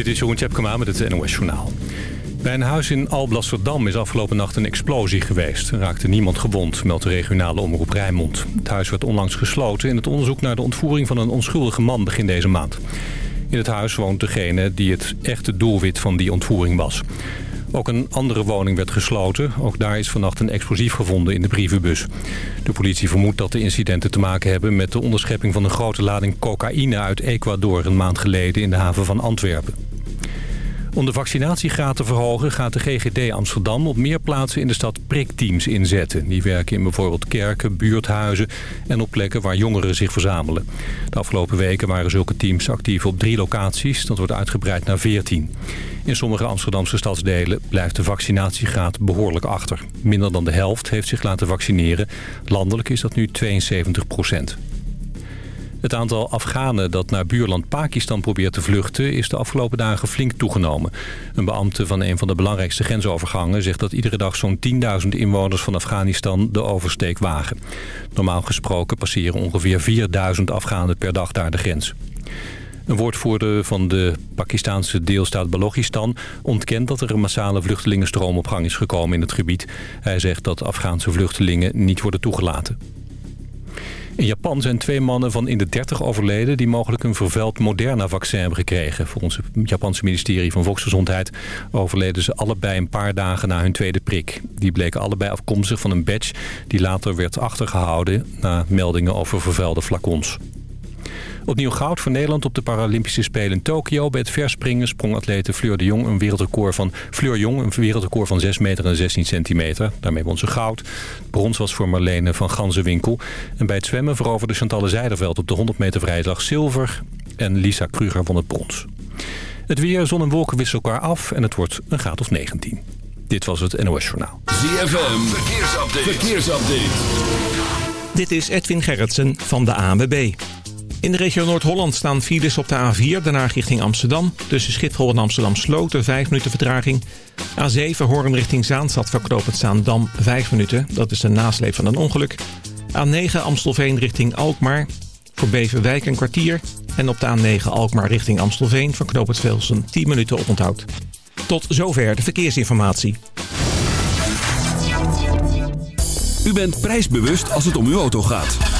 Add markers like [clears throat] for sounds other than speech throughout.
Dit is Jeroen Tjepkema met het NOS Journaal. Bij een huis in Alblasserdam is afgelopen nacht een explosie geweest. Er raakte niemand gewond, meldt de regionale omroep Rijnmond. Het huis werd onlangs gesloten in het onderzoek naar de ontvoering van een onschuldige man begin deze maand. In het huis woont degene die het echte doelwit van die ontvoering was. Ook een andere woning werd gesloten. Ook daar is vannacht een explosief gevonden in de brievenbus. De politie vermoedt dat de incidenten te maken hebben... met de onderschepping van een grote lading cocaïne uit Ecuador... een maand geleden in de haven van Antwerpen. Om de vaccinatiegraad te verhogen gaat de GGD Amsterdam op meer plaatsen in de stad prikteams inzetten. Die werken in bijvoorbeeld kerken, buurthuizen en op plekken waar jongeren zich verzamelen. De afgelopen weken waren zulke teams actief op drie locaties. Dat wordt uitgebreid naar 14. In sommige Amsterdamse stadsdelen blijft de vaccinatiegraad behoorlijk achter. Minder dan de helft heeft zich laten vaccineren. Landelijk is dat nu 72 procent. Het aantal Afghanen dat naar buurland Pakistan probeert te vluchten... is de afgelopen dagen flink toegenomen. Een beambte van een van de belangrijkste grensovergangen... zegt dat iedere dag zo'n 10.000 inwoners van Afghanistan de oversteek wagen. Normaal gesproken passeren ongeveer 4.000 Afghanen per dag daar de grens. Een woordvoerder van de Pakistanse deelstaat Balochistan ontkent dat er een massale vluchtelingenstroom op gang is gekomen in het gebied. Hij zegt dat Afghaanse vluchtelingen niet worden toegelaten. In Japan zijn twee mannen van in de 30 overleden... die mogelijk een vervuild Moderna-vaccin hebben gekregen. Volgens het Japanse ministerie van Volksgezondheid... overleden ze allebei een paar dagen na hun tweede prik. Die bleken allebei afkomstig van een badge... die later werd achtergehouden na meldingen over vervuilde flacons. Opnieuw goud voor Nederland op de Paralympische Spelen in Tokio. Bij het verspringen sprong atlete Fleur de Jong een wereldrecord van, Fleur Jong, een wereldrecord van 6 meter en 16 centimeter. Daarmee won ze goud. Brons was voor Marlene van Ganzenwinkel. En bij het zwemmen veroverde Chantal Zijderveld op de 100 meter vrijdag zilver. En Lisa Kruger won het brons. Het weer, zon en wolken wisselen elkaar af en het wordt een graad of 19. Dit was het NOS Journaal. ZFM, verkeersupdate. verkeersupdate. Dit is Edwin Gerritsen van de ANWB. In de regio Noord-Holland staan files op de A4, daarna richting Amsterdam. Tussen Schiphol en Amsterdam Sloten, 5 minuten vertraging. A7 Hoorn richting Zaanstad verknopend Zaandam, 5 minuten. Dat is de nasleep van een ongeluk. A9 Amstelveen richting Alkmaar. Voor Beverwijk een kwartier. En op de A9 Alkmaar richting Amstelveen verknopend Velsen 10 minuten oponthoud. Tot zover de verkeersinformatie. U bent prijsbewust als het om uw auto gaat.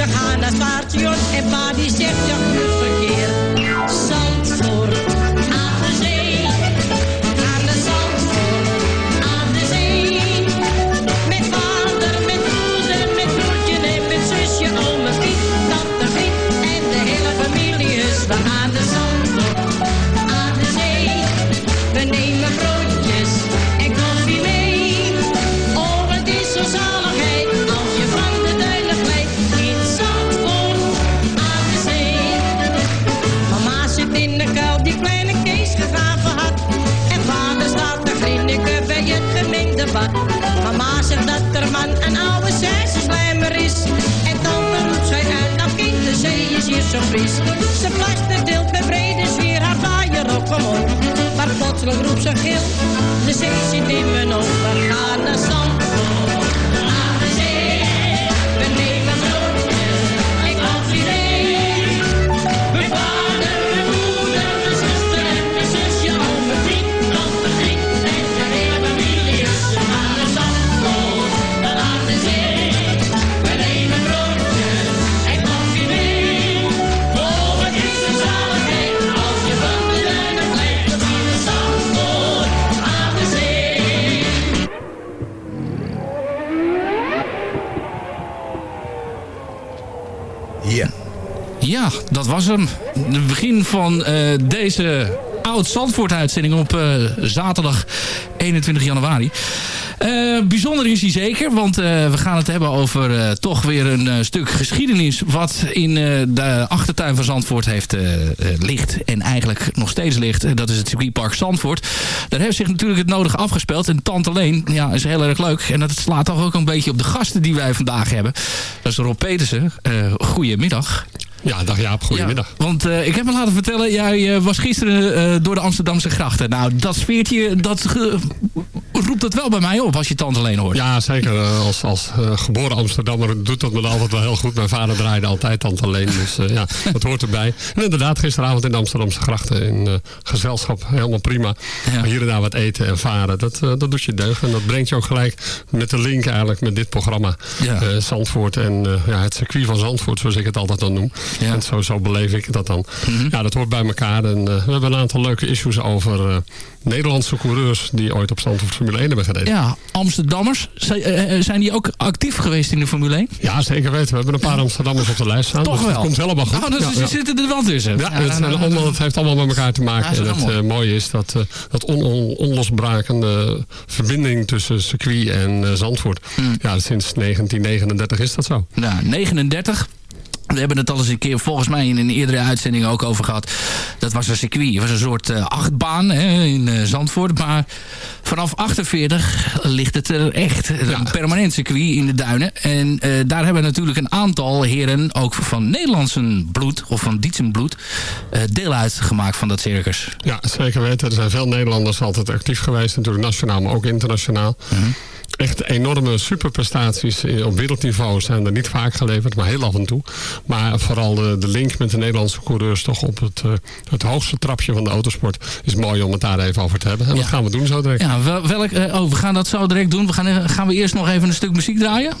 Ze gaan naar en pa die zegt ja, zo fris. Ze plaster deelt met brede sfeer haar vaaier op omhoog. Maar plotseling roept ze gil, de zee zit in mijn ogen. We gaan naar Zandvoort, Ja, dat was hem. Het begin van uh, deze Oud-Zandvoort-uitzending op uh, zaterdag 21 januari. Uh, bijzonder is hij zeker, want we gaan het hebben over toch weer een stuk geschiedenis... wat in de achtertuin van Zandvoort heeft ligt en eigenlijk nog steeds ligt. Dat is het circuitpark Zandvoort. Daar heeft zich natuurlijk het nodige afgespeeld. En Tante Leen ja, is heel erg leuk. En dat slaat toch ook een beetje op de gasten die wij vandaag hebben. Dat is Rob Petersen. goedemiddag. Ja, dag Jaap, goedemiddag. Want uh, ik heb me laten vertellen, jij uh, was gisteren uh, door de Amsterdamse grachten. Nou, dat sfeertje, dat roept het wel bij mij op als je tante alleen hoort. Ja, zeker. als als geboren Amsterdammer doet dat me altijd wel heel goed. Mijn vader draaide altijd tante alleen, dus ja, [laughs] dat hoort erbij. En inderdaad, gisteravond in de Amsterdamse grachten in gezelschap, helemaal prima. Ja. Hier en daar wat eten en varen, dat, dat doet je deugd. En dat brengt je ook gelijk met de link eigenlijk met dit programma. Ja. Zandvoort en ja, het circuit van Zandvoort, zoals ik het altijd dan noem. Ja. En zo, zo beleef ik dat dan. Mhm. Ja, dat hoort bij elkaar. En we hebben een aantal leuke issues over Nederlandse coureurs die ooit op of Formule 1 hebben gereden. Ja, Amsterdammers. Eh, zijn die ook actief geweest in de Formule 1? Ja, zeker weten. We hebben een paar Amsterdammers op de lijst staan. Toch dus wel. Dat komt helemaal goed. Nou, dus ja, ja. zitten er wel tussen. Ja, het, zijn allemaal, het heeft allemaal met elkaar te maken. en het mooie is dat, dat on, on, onlosbrakende verbinding tussen circuit en Zandvoort. Mm. Ja, sinds 1939 is dat zo. Ja, 39. We hebben het al eens een keer volgens mij in een eerdere uitzending ook over gehad. Dat was een circuit. Het was een soort uh, achtbaan hè, in uh, Zandvoort. Maar vanaf 48 ligt het er echt. Een permanent circuit in de duinen. En uh, daar hebben natuurlijk een aantal heren, ook van Nederlandse bloed, of van Dietsen bloed, deel uitgemaakt van dat circus. Ja, zeker weten. Er zijn veel Nederlanders altijd actief geweest. Natuurlijk nationaal, maar ook internationaal. Mm echt enorme superprestaties op wereldniveau zijn er niet vaak geleverd, maar heel af en toe. Maar vooral de, de link met de Nederlandse coureurs toch op het, uh, het hoogste trapje van de autosport is mooi om het daar even over te hebben. En ja. dat gaan we doen zo direct. Ja, welk, uh, oh, we gaan dat zo direct doen. We gaan, eh, gaan we eerst nog even een stuk muziek draaien?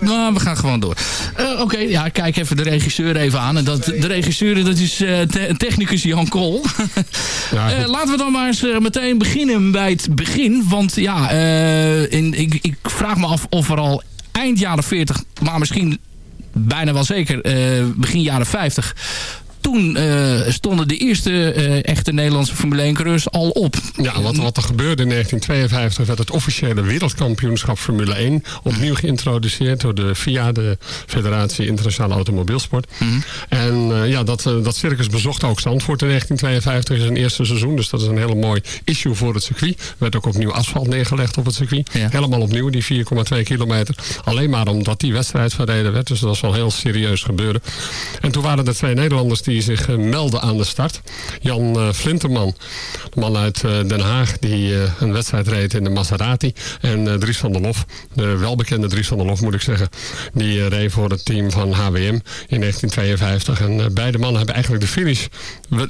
Nou, we gaan gewoon door. Uh, Oké, okay, ja, kijk even de regisseur even aan. En dat, de regisseur, dat is te technicus Jan Kool. [laughs] ja, laten we dan maar eens meteen beginnen bij het begin. Want ja, in, ik, ik vraag me af of er al eind jaren 40, maar misschien bijna wel zeker uh, begin jaren 50 toen uh, stonden de eerste uh, echte Nederlandse Formule 1 coureurs al op. Ja, wat, wat er gebeurde in 1952 werd het officiële wereldkampioenschap Formule 1 opnieuw geïntroduceerd door de FIA, de Federatie Internationale Automobielsport. Mm -hmm. En uh, ja, dat, dat circus bezocht ook Zandvoort in 1952 in zijn eerste seizoen. Dus dat is een hele mooi issue voor het circuit. Er werd ook opnieuw asfalt neergelegd op het circuit. Ja. Helemaal opnieuw, die 4,2 kilometer. Alleen maar omdat die wedstrijd verreden werd. Dus dat was wel heel serieus gebeuren. En toen waren er twee Nederlanders die zich uh, melden aan de start. Jan uh, Flinterman, de man uit uh, Den Haag die een wedstrijd reed in de Maserati. En Dries van der Lof, de welbekende Dries van der Lof moet ik zeggen. Die reed voor het team van HWM in 1952. En beide mannen hebben eigenlijk de finish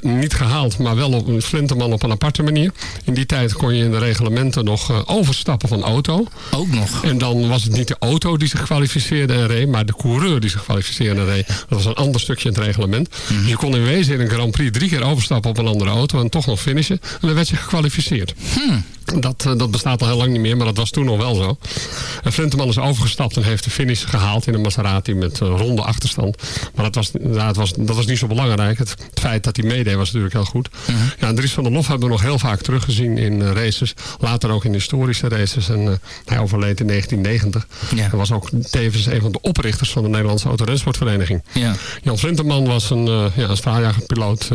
niet gehaald. Maar wel op een Flinterman op een aparte manier. In die tijd kon je in de reglementen nog overstappen van auto. Ook nog. En dan was het niet de auto die zich kwalificeerde en reed. Maar de coureur die zich kwalificeerde en reed. Dat was een ander stukje in het reglement. Mm -hmm. Je kon in wezen in een Grand Prix drie keer overstappen op een andere auto en toch nog finishen. En dan werd je gekwalificeerd. Hmm. Dat, uh, dat bestaat al heel lang niet meer, maar dat was toen nog wel zo. En Flinterman is overgestapt en heeft de finish gehaald in een Maserati met uh, ronde achterstand. Maar dat was, ja, het was, dat was niet zo belangrijk. Het, het feit dat hij meedeed was natuurlijk heel goed. Uh -huh. Ja, en Dries van der Lof hebben we nog heel vaak teruggezien in uh, races. Later ook in historische races. En hij overleed in 1990. Ja. Hij was ook tevens een van de oprichters van de Nederlandse Autorensportvereniging. Ja. Jan Flinterman was een, ja, straaljagerpiloot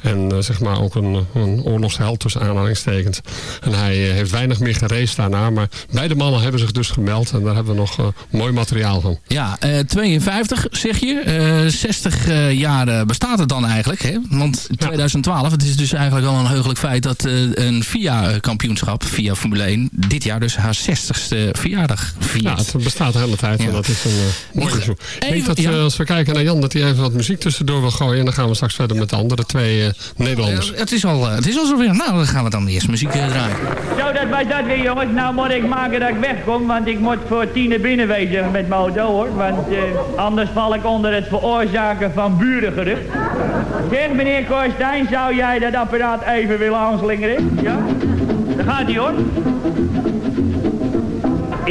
en zeg maar ook een, een oorlogsheld tussen aanhalingstekens. En hij hij heeft weinig meer geraced daarna. Maar beide mannen hebben zich dus gemeld. En daar hebben we nog mooi materiaal van. Ja, uh, 52 zeg je. Uh, 60 jaar bestaat het dan eigenlijk. Hè? Want 2012, ja. het is dus eigenlijk wel een heugelijk feit... dat een VIA-kampioenschap, VIA Formule 1... dit jaar dus haar 60ste verjaardag viert. Ja, het bestaat de hele tijd. Ja. En dat is een mooi bezoek. Ik denk dat ja. als we kijken naar Jan... dat hij even wat muziek tussendoor wil gooien. En dan gaan we straks verder met de andere twee Nederlanders. het is al, het is al zover. Nou, dan gaan we dan eerst muziek draaien. Zo, dat was dat weer, jongens. Nou moet ik maken dat ik wegkom, want ik moet voor tien binnen wezen met mijn auto, hoor. Want uh, anders val ik onder het veroorzaken van burengerucht. Zeg, meneer Korstijn, zou jij dat apparaat even willen aanslingeren? Ja? Daar gaat hij, hoor.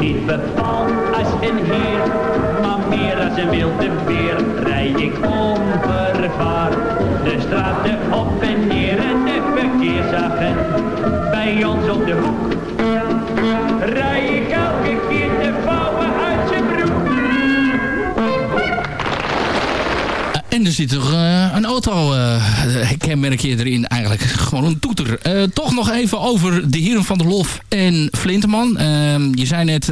Niet bepaald als een heer, maar meer als een wilde beer. Rij ik onvervaard de straten op en neer en de verkeersagent bij ons op de hoek. Rij ik elke keer de vouwen uit zijn broek. En er zit er eh, een auto, uh, kenmerk je erin [laughs] Gewoon een toeter. Uh, toch nog even over de heren van der Lof en Flinteman. Ehm, je zei net,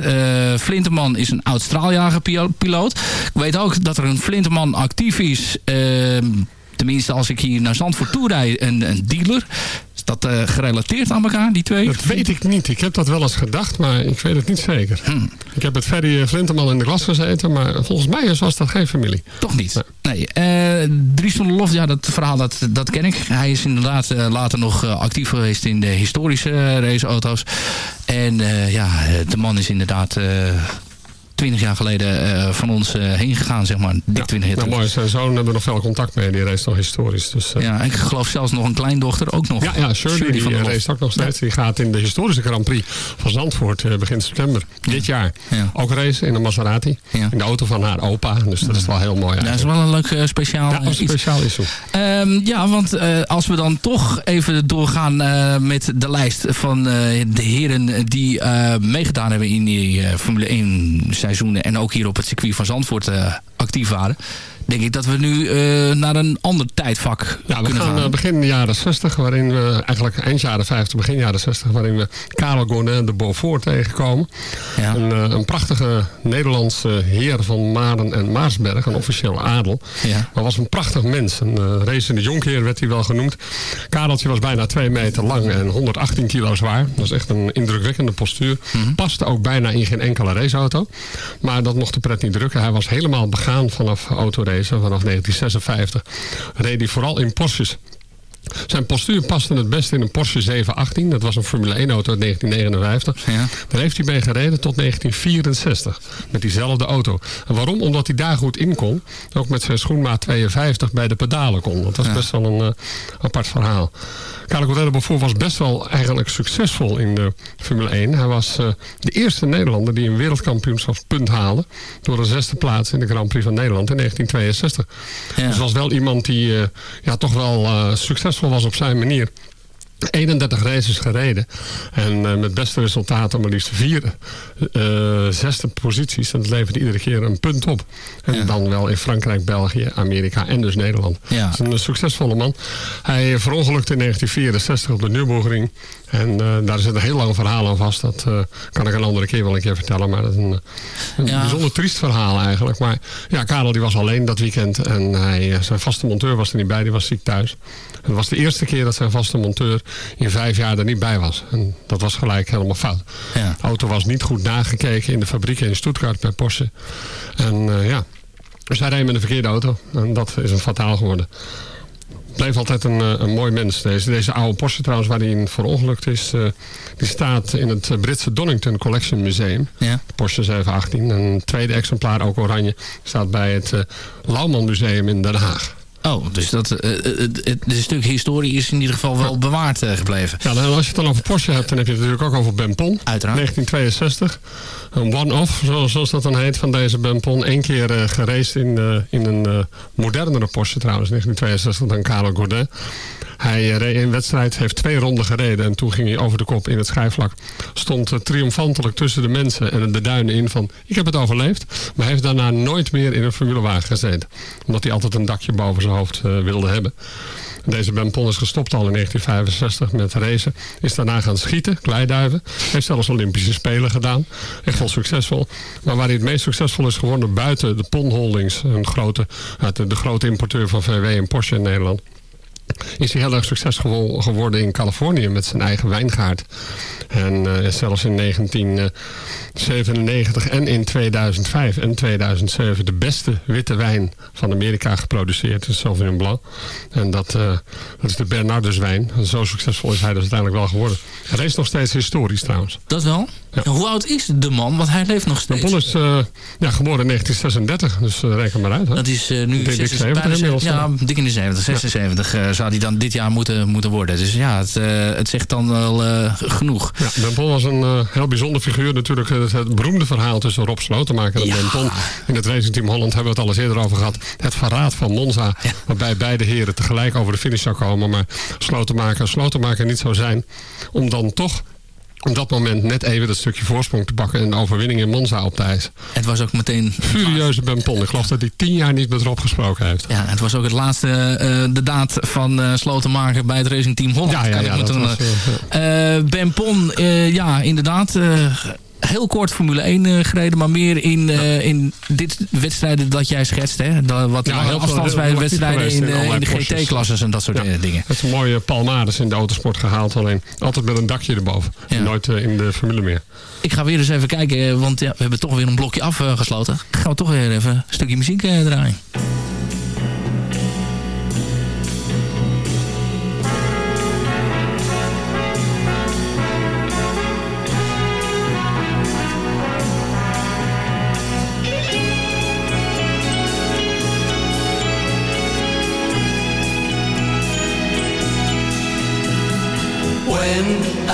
Flinteman is een oud straaljagerpiloot. Ik weet ook dat er een Flinteman actief is... Ehm, tenminste als ik hier naar Zandvoort toe rijd, een, een dealer. Dat uh, gerelateerd aan elkaar, die twee? Dat weet ik niet. Ik heb dat wel eens gedacht, maar ik weet het niet zeker. Hmm. Ik heb het Ferry Flinteman in de klas gezeten, maar volgens mij was dat geen familie. Toch niet? Nee. nee. Uh, Dries van der Lof, ja, dat verhaal dat, dat ken ik. Hij is inderdaad uh, later nog actief geweest in de historische raceauto's. En ja, de man is inderdaad 20 jaar geleden uh, van ons uh, heen gegaan, zeg maar. Dik 20 jaar nou, mooi. Zijn zoon hebben we nog veel contact mee. Die race nog historisch. Dus, uh... Ja, ik geloof zelfs nog een kleindochter ook nog. Ja, ja Shirley, Shirley die race ook nog steeds. Ja. Die gaat in de historische Grand Prix van Zandvoort begin september. Dit jaar. Ja. Ook race in een Maserati. In de auto van haar opa. Dus dat is wel heel mooi. Ja, dat is wel een leuk speciaal ja, een speciaal iets. issue. Um, ja, want als we dan toch even doorgaan met de lijst van de heren die meegedaan hebben in die Formule 1 seizoenen. En ook hier op het circuit van Zandvoort uh, actief waren denk ik dat we nu uh, naar een ander tijdvak ja, kunnen gaan. We gaan begin jaren 60, waarin we eigenlijk eind jaren 50, begin jaren 60, waarin we Karel Gournet de Beaufort tegenkomen. Ja. Een, uh, een, prachtige Nederlandse heer van Maren en Maarsberg, een officiële adel. Ja. Maar was een prachtig mens. Een uh, racende jonkheer werd hij wel genoemd. Kareltje was bijna 2 meter lang en 118 kilo zwaar. Dat is echt een indrukwekkende postuur. Mm -hmm. Paste ook bijna in geen enkele raceauto. Maar dat mocht de pret niet drukken. Hij was helemaal begaan vanaf vanaf 1956. Reed hij vooral in Porsches. Zijn postuur paste het best in een Porsche 718. Dat was een Formule 1 auto uit 1959. Ja. Daar heeft hij mee gereden tot 1964. Met diezelfde auto. En waarom? Omdat hij daar goed in kon. Ook met zijn schoenmaat 52 bij de pedalen kon. Dat was ja. best wel een uh, apart verhaal. Carlo Cordello Beaufort was best wel eigenlijk succesvol in de Formule 1. Hij was uh, de eerste Nederlander die een wereldkampioenschapspunt haalde. Door de zesde plaats in de Grand Prix van Nederland in 1962. Ja. Dus was wel iemand die uh, ja, toch wel succesvol was op zijn manier. 31 races gereden. En uh, met beste resultaten maar liefst vier uh, zesde posities. En dat leverde iedere keer een punt op. En ja. dan wel in Frankrijk, België, Amerika en dus Nederland. Ja. is een succesvolle man. Hij verongelukte in 1964 op de Nürburgring. En uh, daar zit een heel lang verhaal aan vast. Dat kan ik een andere keer wel een keer vertellen. Maar dat is een, een ja. bijzonder triest verhaal eigenlijk. Maar ja, Karel die was alleen dat weekend. En hij, zijn vaste monteur was er niet bij. Die was ziek thuis. Het was de eerste keer dat zijn vaste monteur in vijf jaar er niet bij was. En dat was gelijk helemaal fout. Ja. De auto was niet goed nagekeken in de fabriek in Stuttgart bij Porsche. En uh, ja, dus hij reed met een verkeerde auto. En dat is een fataal geworden. Bleef altijd een, een mooi mens. Deze, deze oude Porsche trouwens, waar hij in verongelukt is... Uh, die staat in het Britse Donington Collection Museum. Ja. Porsche 718. Een tweede exemplaar, ook oranje, staat bij het uh, Lauwman Museum in Den Haag. Oh, dus dat, uh, het, het, het, stuk historie is in ieder geval wel bewaard uh, gebleven. Ja, dan als je het dan over Porsche hebt, dan heb je het natuurlijk ook over Ben Pon. Uiteraard. 1962. Een one-off, zoals, zoals dat dan heet, van deze Ben Pon. Eén keer uh, in, in een modernere Porsche trouwens, 1962, dan Carlo Gourdet. Hij eh, reed in wedstrijd, heeft twee ronden gereden en toen ging hij over de kop in het schijfvlak. Stond uh, triomfantelijk tussen de mensen en de duinen in van ik heb het overleefd. Maar heeft daarna nooit meer in een formulewagen gezeten. Omdat hij altijd een dakje boven zijn hoofd uh, wilde hebben. Deze Ben Pon is gestopt al in 1965 met racen. Is daarna gaan schieten, kleiduiven. Heeft zelfs Olympische Spelen gedaan. Echt wel succesvol. Maar waar hij het meest succesvol is geworden buiten de Pon Holdings. Een grote, de grote importeur van VW en Porsche in Nederland is hij heel erg succesvol geworden in Californië met zijn eigen wijngaard. En uh, zelfs in 1997 en in 2005 en 2007 de beste witte wijn van Amerika geproduceerd. De Sauvignon Blanc. En dat, uh, dat is de Bernardus wijn. Zo succesvol is hij dus uiteindelijk wel geworden. Hij is nog steeds historisch trouwens. Dat wel? Ja. Hoe oud is de man? Want hij leeft nog steeds. De man is uh, ja, geboren in 1936, dus uh, reken maar uit. Hè? Dat is uh, nu dik 70 inmiddels. Ja, dik in de 70, 76 ja. zou hij dan dit jaar moeten, moeten worden. Dus ja, het, het zegt dan wel genoeg. Ja, Ben Pol was een heel bijzonder figuur. Natuurlijk het, het, beroemde verhaal tussen Rob Slotenmaker en ja. In het racingteam Holland hebben we het al eens eerder over gehad. Het verraad van Monza. Waarbij beide heren tegelijk over de finish zou komen. Maar Slotenmaker, Slotenmaker niet zou zijn. Om dan toch op dat moment net even dat stukje voorsprong te pakken... en de overwinning in Monza op eisen. Het was ook meteen... Furieuze Ben Pon. Ik geloof dat hij tien jaar niet met Rob gesproken heeft. Ja, het was ook het laatste, uh, de daad van uh, Slotenmaker bij het Racing Team Holland. Ja, ja, ja, dat was, uh, Ben Pon, ja, inderdaad heel kort Formule 1 uh, gereden, maar meer in, uh, in dit wedstrijden dat jij schetst. Hè? Dat, wat Ja, heel afstandswijze wedstrijden in, in, in de GT-klasses en dat soort ja. dingen. Het is een mooie palmades in de autosport gehaald. Alleen altijd met een dakje erboven. Ja. Nooit uh, in de Formule meer. Ik ga weer eens even kijken, want ja, we hebben toch weer een blokje afgesloten. Gaan we toch weer even een stukje muziek draaien.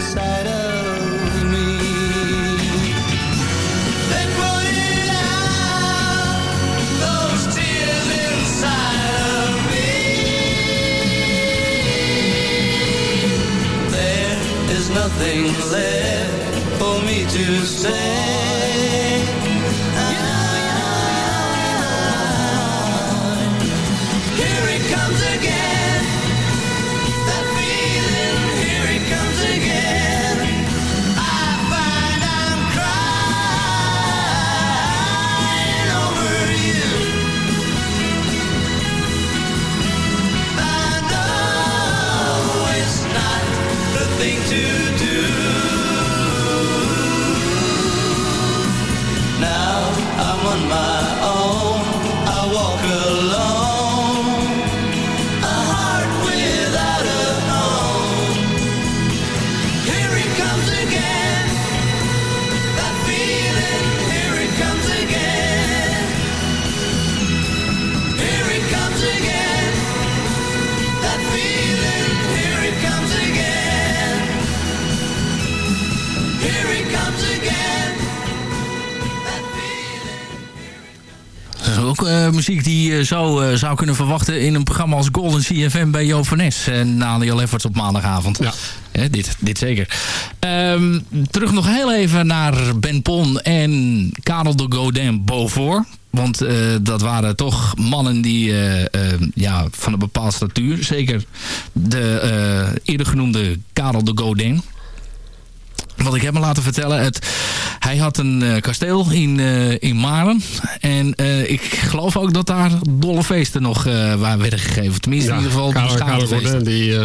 inside of je zo eh, zou kunnen verwachten... in een programma als Golden CFM bij van Nes. En Daniel Lefferts op maandagavond. Ja. Hè, dit, dit zeker. Ehm, terug nog heel even naar Ben Pon en Karel de Godin Beaufort. Want eh, dat waren toch mannen die eh, eh, ja, van een bepaalde statuur. Zeker de eh, eerder genoemde Karel de Godin. Wat ik heb me laten vertellen. Het, hij had een eh, kasteel in, eh, in Maren. En eh, ik geloof ook dat daar dolle feesten nog waar werden gegeven. Tenminste in ieder geval. Gordin, die,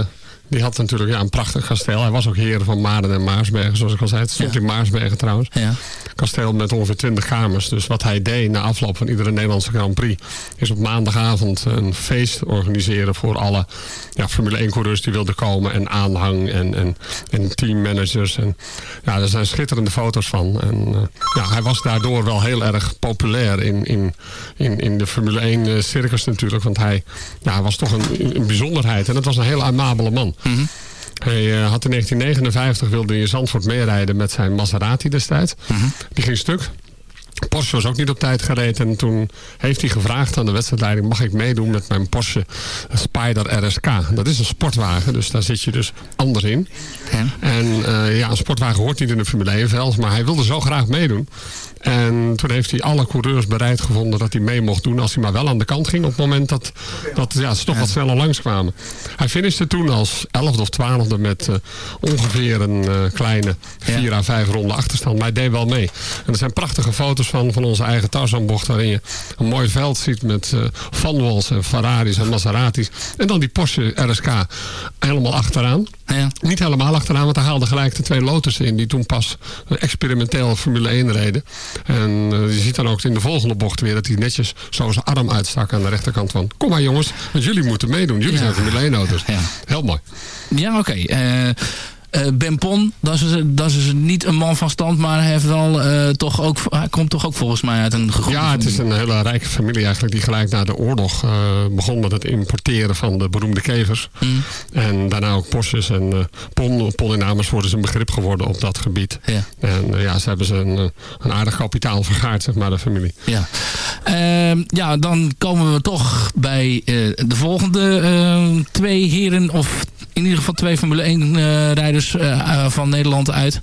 die had natuurlijk ja, een prachtig kasteel. Hij was ook heer van Maarden en Maarsbergen, zoals ik al zei. Het stond Ja. in Maarsbergen trouwens. Ja. Kasteel met ongeveer 20 kamers. Dus wat hij deed na afloop van iedere Nederlandse Grand Prix... is op maandagavond een feest organiseren voor alle ja, Formule 1-coureurs die wilden komen. En aanhang en, en, en teammanagers. En, ja, er zijn schitterende foto's van. En, eh, ja, hij was daardoor wel heel erg populair in, in, in, in de Formule 1-circus natuurlijk. Want hij ja, was toch een, een bijzonderheid. En het was een heel amabele man. Hij eh, had in 1959 wilde hij in Zandvoort meerijden met zijn Maserati destijds. Die ging stuk. Porsche was ook niet op tijd gereden. En toen heeft hij gevraagd aan de wedstrijdleiding... mag ik meedoen met mijn Porsche Spider RSK? Dat is een sportwagen, dus daar zit je dus anders in. Ja. En eh, ja, een sportwagen hoort niet in de Formule 1 veld, maar hij wilde zo graag meedoen. En toen heeft hij alle coureurs bereid gevonden dat hij mee mocht doen... als hij maar wel aan de kant ging op het moment dat, dat ja, ze toch wat sneller langskwamen. Hij finishte toen als 11e of 12e met eh, ongeveer een eh, kleine 4 à 5 ronden achterstand. Maar hij deed wel mee. En er zijn prachtige foto's van, van onze eigen Tarzanbocht... waarin je een mooi veld ziet met eh Van Wals en Ferraris en Maseratis. En dan die Porsche RSK helemaal achteraan. Ja. Niet helemaal achteraan, want hij haalde gelijk de twee Lotus in... die toen pas experimenteel Formule 1 reden. En eh, je ziet dan ook in de volgende bocht weer... dat hij netjes zo zijn arm uitstak aan de rechterkant van... kom maar jongens, want jullie moeten meedoen. Jullie Ja. zijn Formule 1 auto's. Ja. Heel mooi. Ja, oké. Eh, eh, ben Pon, dat is, dat is niet een man van stand, maar hij, heeft wel, eh, toch ook, hij komt toch ook volgens mij uit een gegronde Ja, het is een hele rijke familie eigenlijk... die gelijk na de oorlog eh, begon met het importeren van de beroemde kevers. Mm. En daarna ook Porsches en eh Pon, Pon in Amersfoort is een begrip geworden op dat gebied. Ja. En eh, ja, ze hebben ze een, eh, een aardig kapitaal vergaard, zeg maar, de familie. Ja. Ehm, ja, dan komen we toch bij eh, de volgende eh, twee heren, of in ieder geval twee Formule 1 eh, rijders eh, eh, van Nederland uit.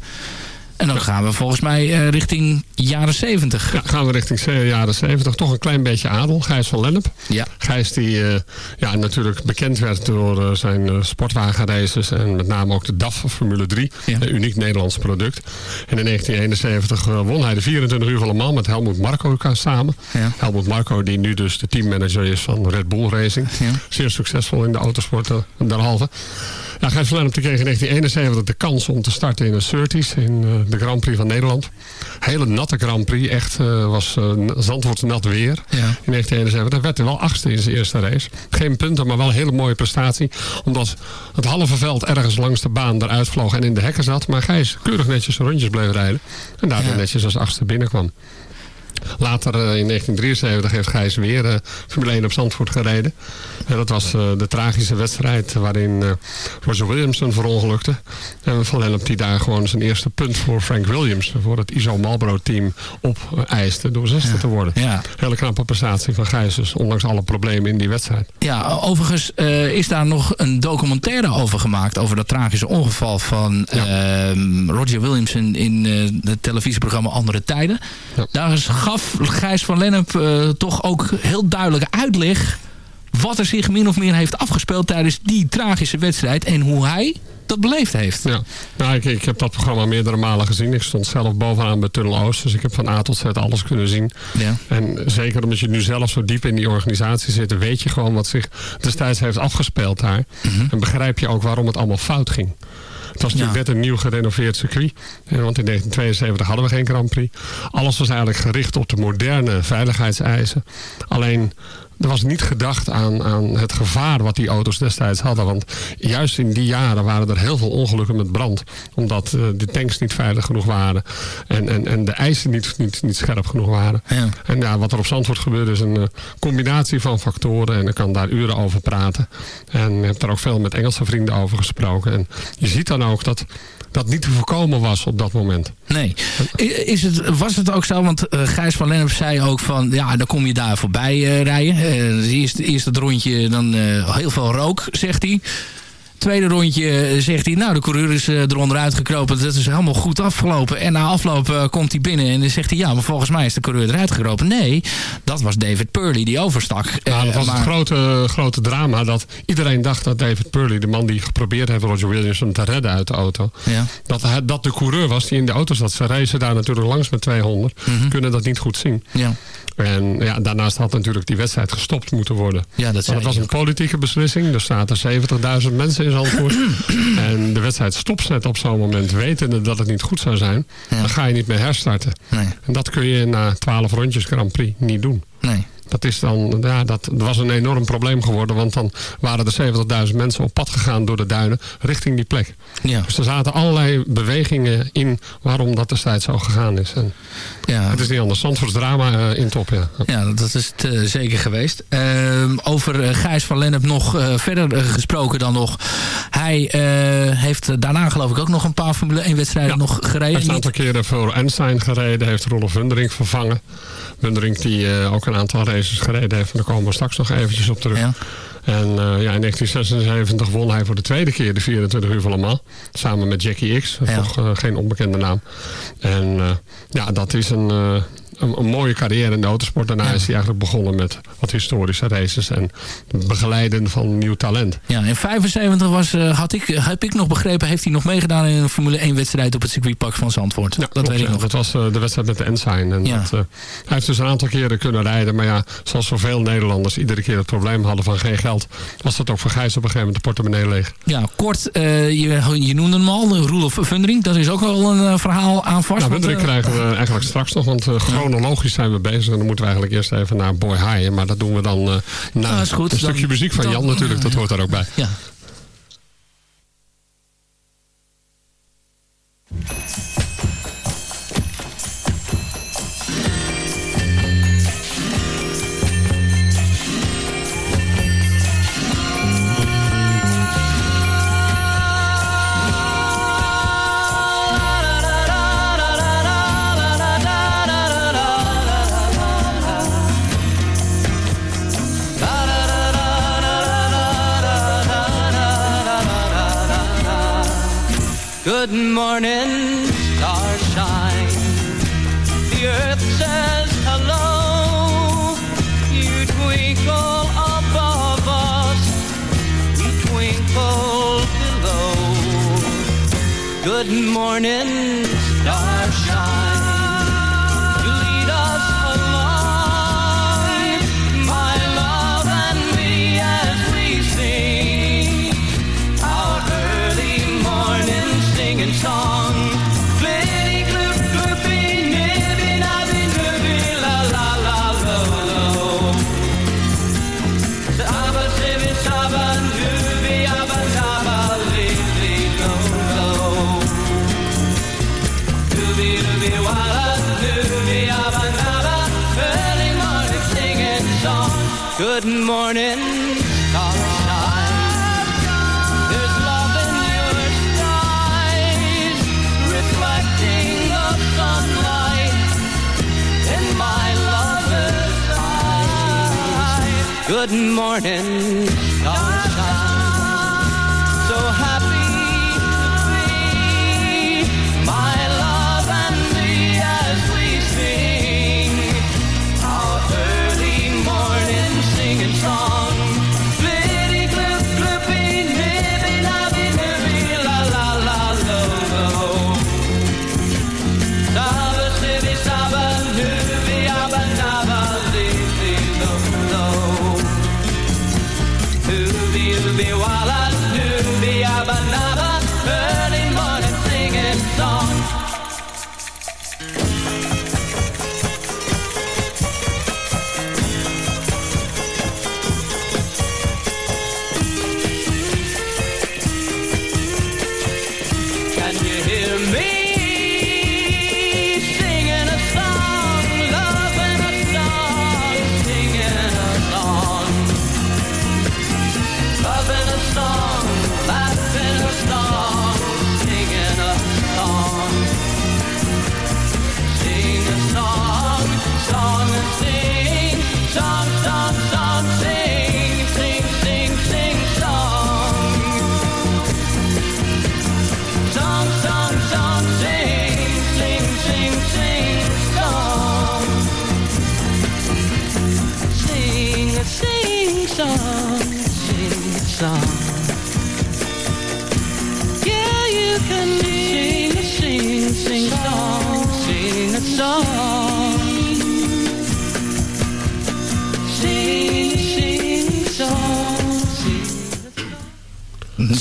En dan gaan we volgens mij eh, richting jaren 70. Ja, gaan we richting jaren 70. Toch een klein beetje adel. Gijs van Lennep. Ja. Gijs die ja, natuurlijk bekend werd door zijn sportwagenraces. En met name ook de DAF Formule 3. Ja. Een uniek Nederlands product. En in 1971 eh, won hij de 24 uur van Le Mans met Helmut Marko samen. Ja. Helmut Marko die nu dus de teammanager is van Red Bull Racing. Ja. Zeer succesvol in de autosport eh, Ja, Gijs van Lennep die kreeg in 1971 de kans om te starten in een Surtees in eh, de Grand Prix van Nederland. Hele natte Grand Prix. Echt eh, was eh, Zandvoort nat weer Ja. in 1971. Hij werd er wel achtste in zijn eerste race. Geen punten, maar wel een hele mooie prestatie. Omdat het halve veld ergens langs de baan eruit vloog en in de hekken zat. Maar Gijs keurig netjes zijn rondjes bleef rijden. En daardoor Ja. netjes als achtste binnenkwam. Later eh, in 1973 heeft Gijs weer eh, Formule 1 op Zandvoort gereden. En dat was eh, de tragische wedstrijd waarin eh, Roger Williamson verongelukte. En Van Lennep die daar gewoon zijn eerste punt voor Frank Williams, voor het ISO Marlboro team, opeiste door zesde te worden. Ja. Hele knappe prestatie van Gijs, dus ondanks alle problemen in die wedstrijd. Ja, overigens is daar nog een documentaire over gemaakt. Over dat tragische ongeval van ehm, Roger Williamson in het televisieprogramma Andere Tijden. Daar is- gaf Gijs van Lennep eh, toch ook heel duidelijk uitleg... wat er zich min of meer heeft afgespeeld tijdens die tragische wedstrijd... en hoe hij dat beleefd heeft. Ja, nou, ik, ik heb dat programma meerdere malen gezien. Ik stond zelf bovenaan bij Tunnel Oost, dus ik heb van A tot Z alles kunnen zien. Ja. En zeker omdat je nu zelf zo diep in die organisatie zit, weet je gewoon wat zich destijds heeft afgespeeld daar. En begrijp je ook waarom het allemaal fout ging. Het was natuurlijk Ja. net een nieuw gerenoveerd circuit. Want in 1972 hadden we geen Grand Prix. Alles was eigenlijk gericht op de moderne veiligheidseisen. Alleen er was niet gedacht aan, aan het gevaar wat die auto's destijds hadden. Want juist in die jaren waren er heel veel ongelukken met brand. Omdat eh, de tanks niet veilig genoeg waren. En, en, en de eisen niet, niet, niet scherp genoeg waren. Ja. En ja, wat er op Zandvoort gebeurde is een eh, combinatie van factoren. En ik kan daar uren over praten. En ik heb daar ook veel met Engelse vrienden over gesproken. En je ziet dan ook dat dat niet te voorkomen was op dat moment. Nee. Is het, was het ook zo, want eh, Gijs van Lennep zei ook van... ja, dan kom je daar voorbij eh, rijden. Eh het eerste, eerste het rondje, dan heel veel rook, zegt hij. Tweede rondje eh, zegt hij, nou de coureur is eh, eronder uitgekropen. Dat is helemaal goed afgelopen. En na afloop eh, komt hij binnen en dan zegt hij... ja, maar volgens mij is de coureur eruit gekropen. Nee, dat was David Purley die overstak. Nou, dat was maar- het grote, grote drama dat iedereen dacht dat David Purley, de man die geprobeerd heeft Roger Williamson te redden uit de auto, Ja. dat, hij, dat de coureur was die in de auto zat. Ze racen daar natuurlijk langs met 200, Mhm. kunnen dat niet goed zien. Ja. En ja, daarnaast had natuurlijk die wedstrijd gestopt moeten worden. Ja, dat het was een politieke beslissing. Er zaten 70.000 mensen in Zandvoort. [clears throat] en de wedstrijd stopzet op zo'n moment, wetende dat het niet goed zou zijn. Ja. Dan ga je niet meer herstarten. Nee, En dat kun je na 12 rondjes Grand Prix niet doen. nee. Dat, is dan, ja, dat was een enorm probleem geworden. Want dan waren er 70.000 mensen op pad gegaan door de duinen richting die plek. Ja. Dus er zaten allerlei bewegingen in waarom dat destijds zo gegaan is. En Ja. het is niet anders. Zandvoorts drama eh, in top, ja. Ja, dat is het eh, zeker geweest. Ehm, over eh, Gijs van Lennep nog verder gesproken dan nog. Hij heeft daarna geloof ik ook nog een paar Formule 1 wedstrijden nog Hij gereden. heeft een aantal keren voor Einstein gereden. Heeft Rolf Wundering vervangen. Wundering die ook een aantal races gereden heeft. En daar komen we straks nog eventjes op terug. Ja. En eh, ja, in 1976 won hij voor de tweede keer de 24 uur van Le Mans. Samen met Jackie X. Ja. toch eh, geen onbekende naam. En eh, ja, dat is een, een, een mooie carrière in de autosport. Daarna is hij eigenlijk begonnen met wat historische races. En begeleiden van nieuw talent. Ja, in 75 was, eh, had ik, heb ik nog begrepen, heeft hij nog meegedaan in een Formule 1 wedstrijd op het circuitpark van Zandvoort. Ja, dat klopt, weet ik nog. Dat was eh, de wedstrijd met de Ensign. En Ja. dat, eh, hij heeft dus een aantal keren kunnen rijden. Maar ja, zoals zoveel Nederlanders iedere keer het probleem hadden van geen geld... was dat ook voor Gijs op een gegeven moment de portemonnee leeg. Ja, kort, eh, je, je noemde hem al, de Roelof Vundering. Dat is ook wel een verhaal aan vast. Nou, eh, krijgen we eigenlijk straks nog. Want eh, chronologisch zijn we bezig. En dan moeten we eigenlijk eerst even naar Boy High. Maar dat doen we dan eh na Ah, is goed. een stukje Dan- muziek van dan- Jan natuurlijk. Dat hoort daar ook bij. Ja. Good morning, starshine. The earth says hello. You twinkle above us, we twinkle below. Good morning,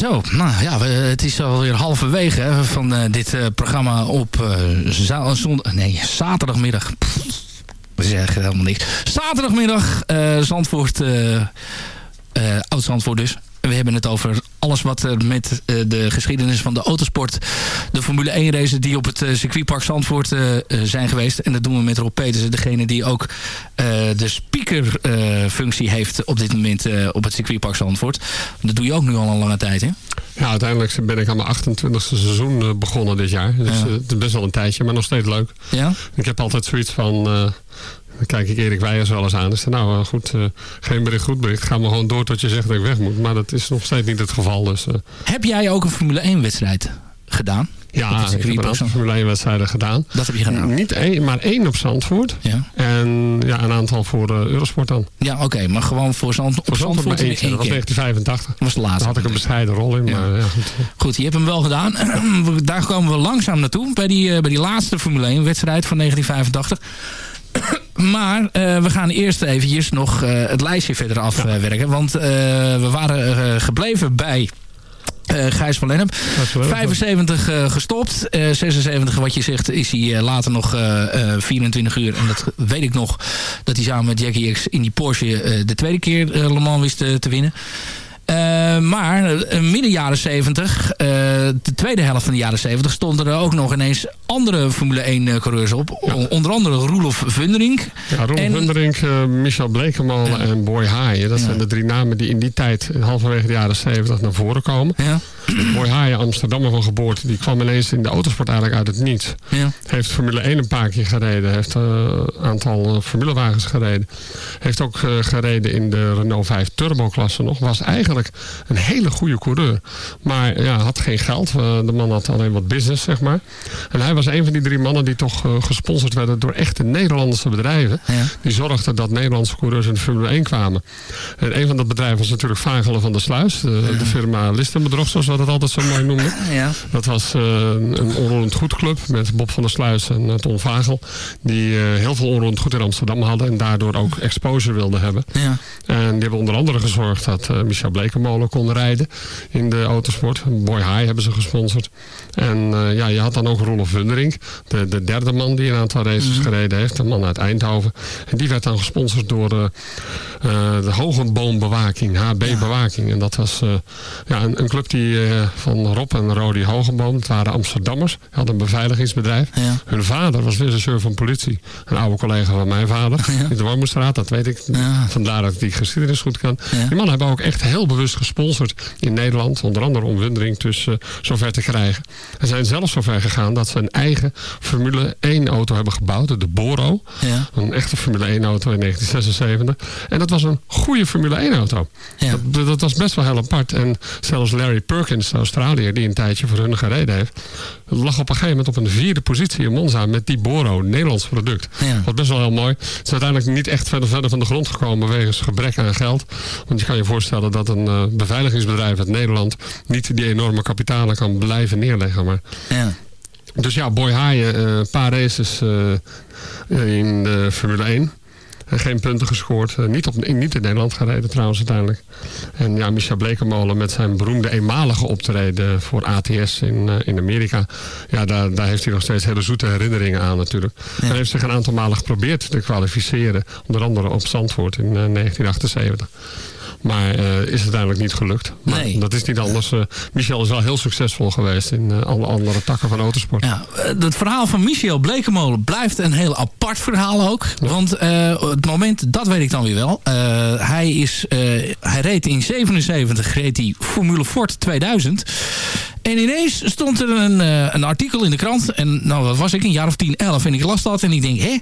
Zo, nou ja, het is alweer halverwege van eh, dit eh, programma op eh, zondag, nee, zaterdagmiddag. We zeggen helemaal niks. Zaterdagmiddag, Zandvoort, Oud-Zandvoort dus. We hebben het over alles wat er met eh, de geschiedenis van de autosport... de Formule 1 races die op het eh, circuitpark Zandvoort eh, eh, zijn geweest. En dat doen we met Rob Petersen, degene die ook eh, de speakerfunctie heeft op dit moment eh, op het circuitpark Zandvoort. Dat doe je ook nu al een lange tijd, hè? Ja, uiteindelijk ben ik aan mijn 28e seizoen eh, begonnen dit jaar. Dus Ja. eh, het is best wel een tijdje, maar nog steeds leuk. Ja? Ik heb altijd zoiets van... dan kijk ik Erik Weijers wel eens aan. Dus nou eh, goed, eh, geen bericht, goed bericht. Ga maar gewoon door tot je zegt dat ik weg moet. Maar dat is nog steeds niet het geval. Dus eh, Heb jij ook een Formule 1 wedstrijd gedaan? Ja, ik heb een aantal? Formule 1 wedstrijden gedaan. Dat heb je gedaan? Niet één, maar één op Zandvoort. Ja, En ja, een aantal voor eh, Eurosport dan. ja oké, maar gewoon voor Zand, Voor Zandvoort maar Zandvoort. Dat was keer. 1985. Dat was de Daar laatste. had ik een bescheiden rol in. Ja. Maar ja, goed. Goed, je hebt hem wel gedaan. [clears throat] Daar komen we langzaam naartoe. Bij die, bij die laatste Formule 1 wedstrijd van 1985. Maar eh, we gaan eerst eventjes nog eh, het lijstje verder afwerken. Want eh, we waren gebleven bij Gijs van Lennep. is wel- 75 eh, gestopt. Eh, 76 wat je zegt is hij later nog eh, eh, 24 uur. En dat weet ik nog. Dat hij samen met Jackie X in die Porsche de tweede keer Le Mans wist te winnen. Eh, maar eh, midden jaren 70, eh, de tweede helft van de jaren 70, stonden er ook nog ineens andere Formule 1 eh, coureurs op. Onder andere Roelof Vunderink. Ja, Ron En- Michel Blekemolen en Boy Haaien. Dat Ja. zijn de drie namen die in die tijd, halverwege de jaren 70, naar voren komen. Ja, Boy Haaien, Amsterdammer van geboorte, die kwam ineens in de autosport eigenlijk uit het niets. ja, Heeft Formule 1 een paar keer gereden. Heeft een aantal formulewagens gereden. Heeft ook gereden in de Renault 5 Turbo klasse nog. Was eigenlijk een hele goede coureur. Maar ja, had geen geld. Eh, de man had alleen wat business, zeg maar. En hij was een van die drie mannen die toch eh, gesponsord werden door echte Nederlandse bedrijven. Ja. Die zorgden dat Nederlandse coureurs in de Formule 1 kwamen. En een van dat bedrijven was natuurlijk Vagelen van der Sluis. De, de firma Listenbedrog, zoals we dat altijd zo mooi noemden. [laughs] ja. Dat was eh, een onroerend goedclub met Bob van der Sluis en Ton Vagel. Die heel veel onroerend goed in Amsterdam hadden en daardoor ook exposure wilden hebben. ja. En die hebben onder andere gezorgd dat Michel Blekemolen kon rijden in de autosport. Boy High hebben ze gesponsord. En eh, ja, je had dan ook Rolf Wunderink, de, de derde man die een aantal races gereden heeft. Een man uit Eindhoven. En die werd dan gesponsord door eh, eh, de Hogenboombewaking, HB Bewaking. En dat was ja, een, een club die van Rob en Rodi Hogenboom, het waren Amsterdammers, hadden een beveiligingsbedrijf. Ja. Hun vader was rechercheur van politie. Een oude collega van mijn vader. In de Wormenstraat, dat weet ik. Ja. Vandaar dat ik die geschiedenis goed kan. Die mannen hebben ook echt heel bewust gesponsord in Nederland. Onder andere om Wundering tussen zover te krijgen. En zijn zelfs zover gegaan dat ze een eigen Formule 1 auto hebben gebouwd. De Boro. Ja. Een echte Formule 1 auto in 1976. En dat was een goede Formule 1 auto. Ja. Dat, dat was best wel heel apart. En zelfs Larry Perkins, de Australiër, die een tijdje voor hun gereden heeft, lag op een gegeven moment op een vierde positie in Monza met die Boro, een Nederlands product. Ja. Wat best wel heel mooi. Het is uiteindelijk niet echt verder, verder van de grond gekomen wegens gebrek aan geld. Want je kan je voorstellen dat een eh, beveiligingsbedrijf uit Nederland niet die enorme kapitalen kan blijven neerleggen. Maar ja. dus ja, Boy Haaien, eh, een paar races eh, in de Formule 1. En geen punten gescoord. Eh, niet, op, in- niet in Nederland gereden trouwens uiteindelijk. En ja, Michel Blekemolen met zijn beroemde eenmalige optreden voor ATS in, eh, in Amerika. Ja, daar, daar heeft hij nog steeds hele zoete herinneringen aan natuurlijk. Hij heeft zich een aantal malen geprobeerd te kwalificeren. Onder andere op Zandvoort in eh, 1978. Maar eh, is uiteindelijk niet gelukt. Maar Nee. dat is niet anders. Eh, Michel is wel heel succesvol geweest in eh, alle andere takken van autosport. Ja, het verhaal van Michel Blekemolen blijft een heel apart verhaal ook. Want het moment, dat weet ik dan weer wel. Hij, is, hij reed in 77 reed hij Formule Ford 2000. En ineens stond er een, eh, een artikel in de krant. En nou, wat was ik? Een jaar of 10, 11. En ik las dat en ik denk, hé,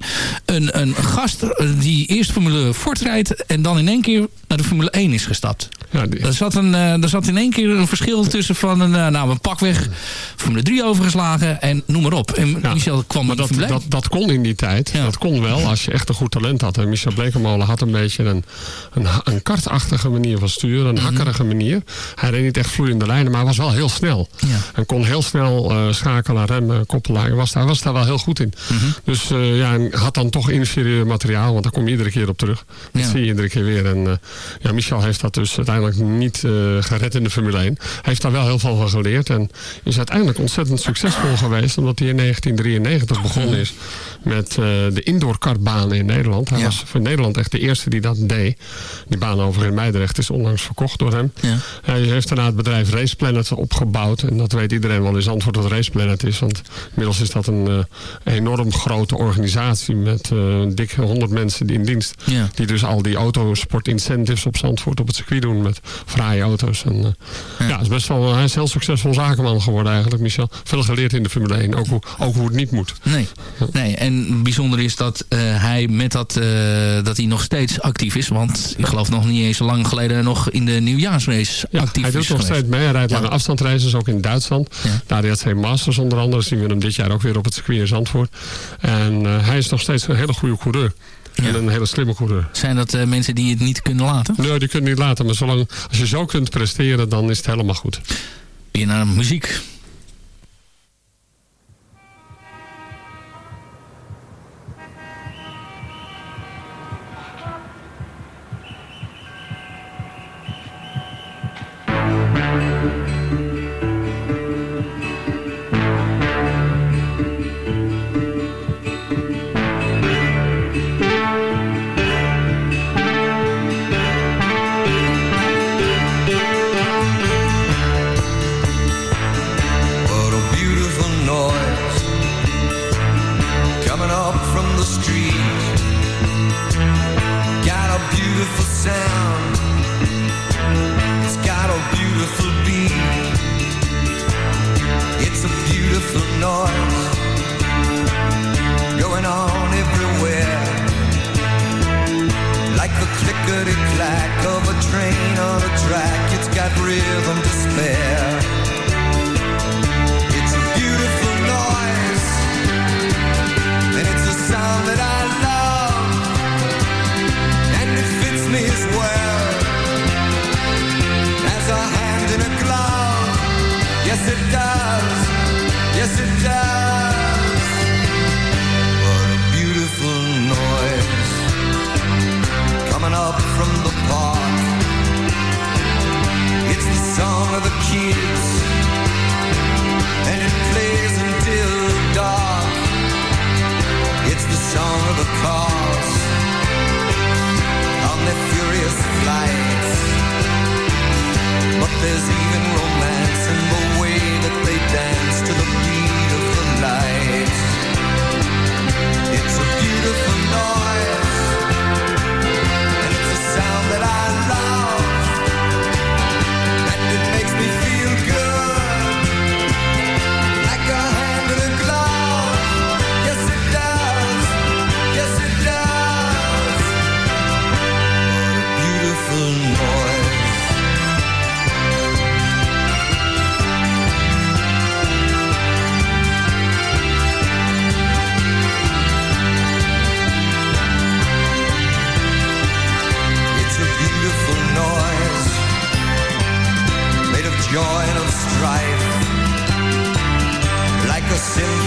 een, een gast eh, die eerst Formule Ford rijdt... en dan in één keer naar de Formule 1 is gestapt. Ja, die- Er zat, een, eh, er zat in één keer een verschil tussen van een, nou, een pakweg Formule 3 overgeslagen en noem maar op. En Ja, Michel kwam Maar dat, Formule 1. dat, dat kon in die tijd. Ja. Dat kon wel als je echt een goed talent had. En Michel Blekemolen had een beetje een, een, een kartachtige manier van sturen. Een Mhm. hakkerige manier. Hij reed niet echt vloeiende lijnen, maar hij was wel heel snel. Ja. En kon heel snel eh, schakelen, remmen, koppelen. Hij was, daar, was daar wel heel goed in. Mhm. Dus eh, ja, en had dan toch inferieur materiaal. Want daar kom je iedere keer op terug. Dat Ja. zie je iedere keer weer. En eh, ja, Michel heeft dat dus uiteindelijk niet gered in de Formule 1. Hij heeft daar wel heel veel van geleerd. En is uiteindelijk ontzettend succesvol geweest. Omdat hij in 1993 begonnen is met de indoorkartbanen in Nederland. Hij Ja. was voor Nederland echt de eerste die dat deed. Die baan over in Meidrecht is onlangs verkocht door hem. Ja. Hij heeft daarna het bedrijf Race Planet opgebouwd. En dat weet iedereen wel eens antwoord wat Race Planet is. Want inmiddels is dat een eh, enorm grote organisatie met eh dik 100 mensen die in dienst. Ja. Die dus al die autosport incentives op Zandvoort op het circuit doen met fraaie auto's. En, eh, ja. is best wel, hij is heel succesvol zakenman geworden eigenlijk, Michel. Veel geleerd in de Formule 1, ook hoe, ook hoe het niet moet. Nee. nee, en bijzonder is dat hij met dat, dat hij nog steeds actief is. Want ik geloof nog niet eens zo lang geleden nog in de nieuwjaarsrace Ja, actief hij doet is nog geweest. steeds mee. Hij rijdt Ja. lange afstandsreizen, ook in Duitsland. Ja. De ADAC Masters onder andere zien we hem dit jaar ook weer op het circuit in Zandvoort. En eh, hij is nog steeds een hele goede coureur. En een hele slimme coureur. Zijn dat eh, mensen die het niet kunnen laten? Nee, die kun je niet laten. Maar zolang, als je zo kunt presteren, dan is het helemaal goed. Weer naar muziek. The kids and it plays until dark. It's the song of the cars on their furious flights. But there's even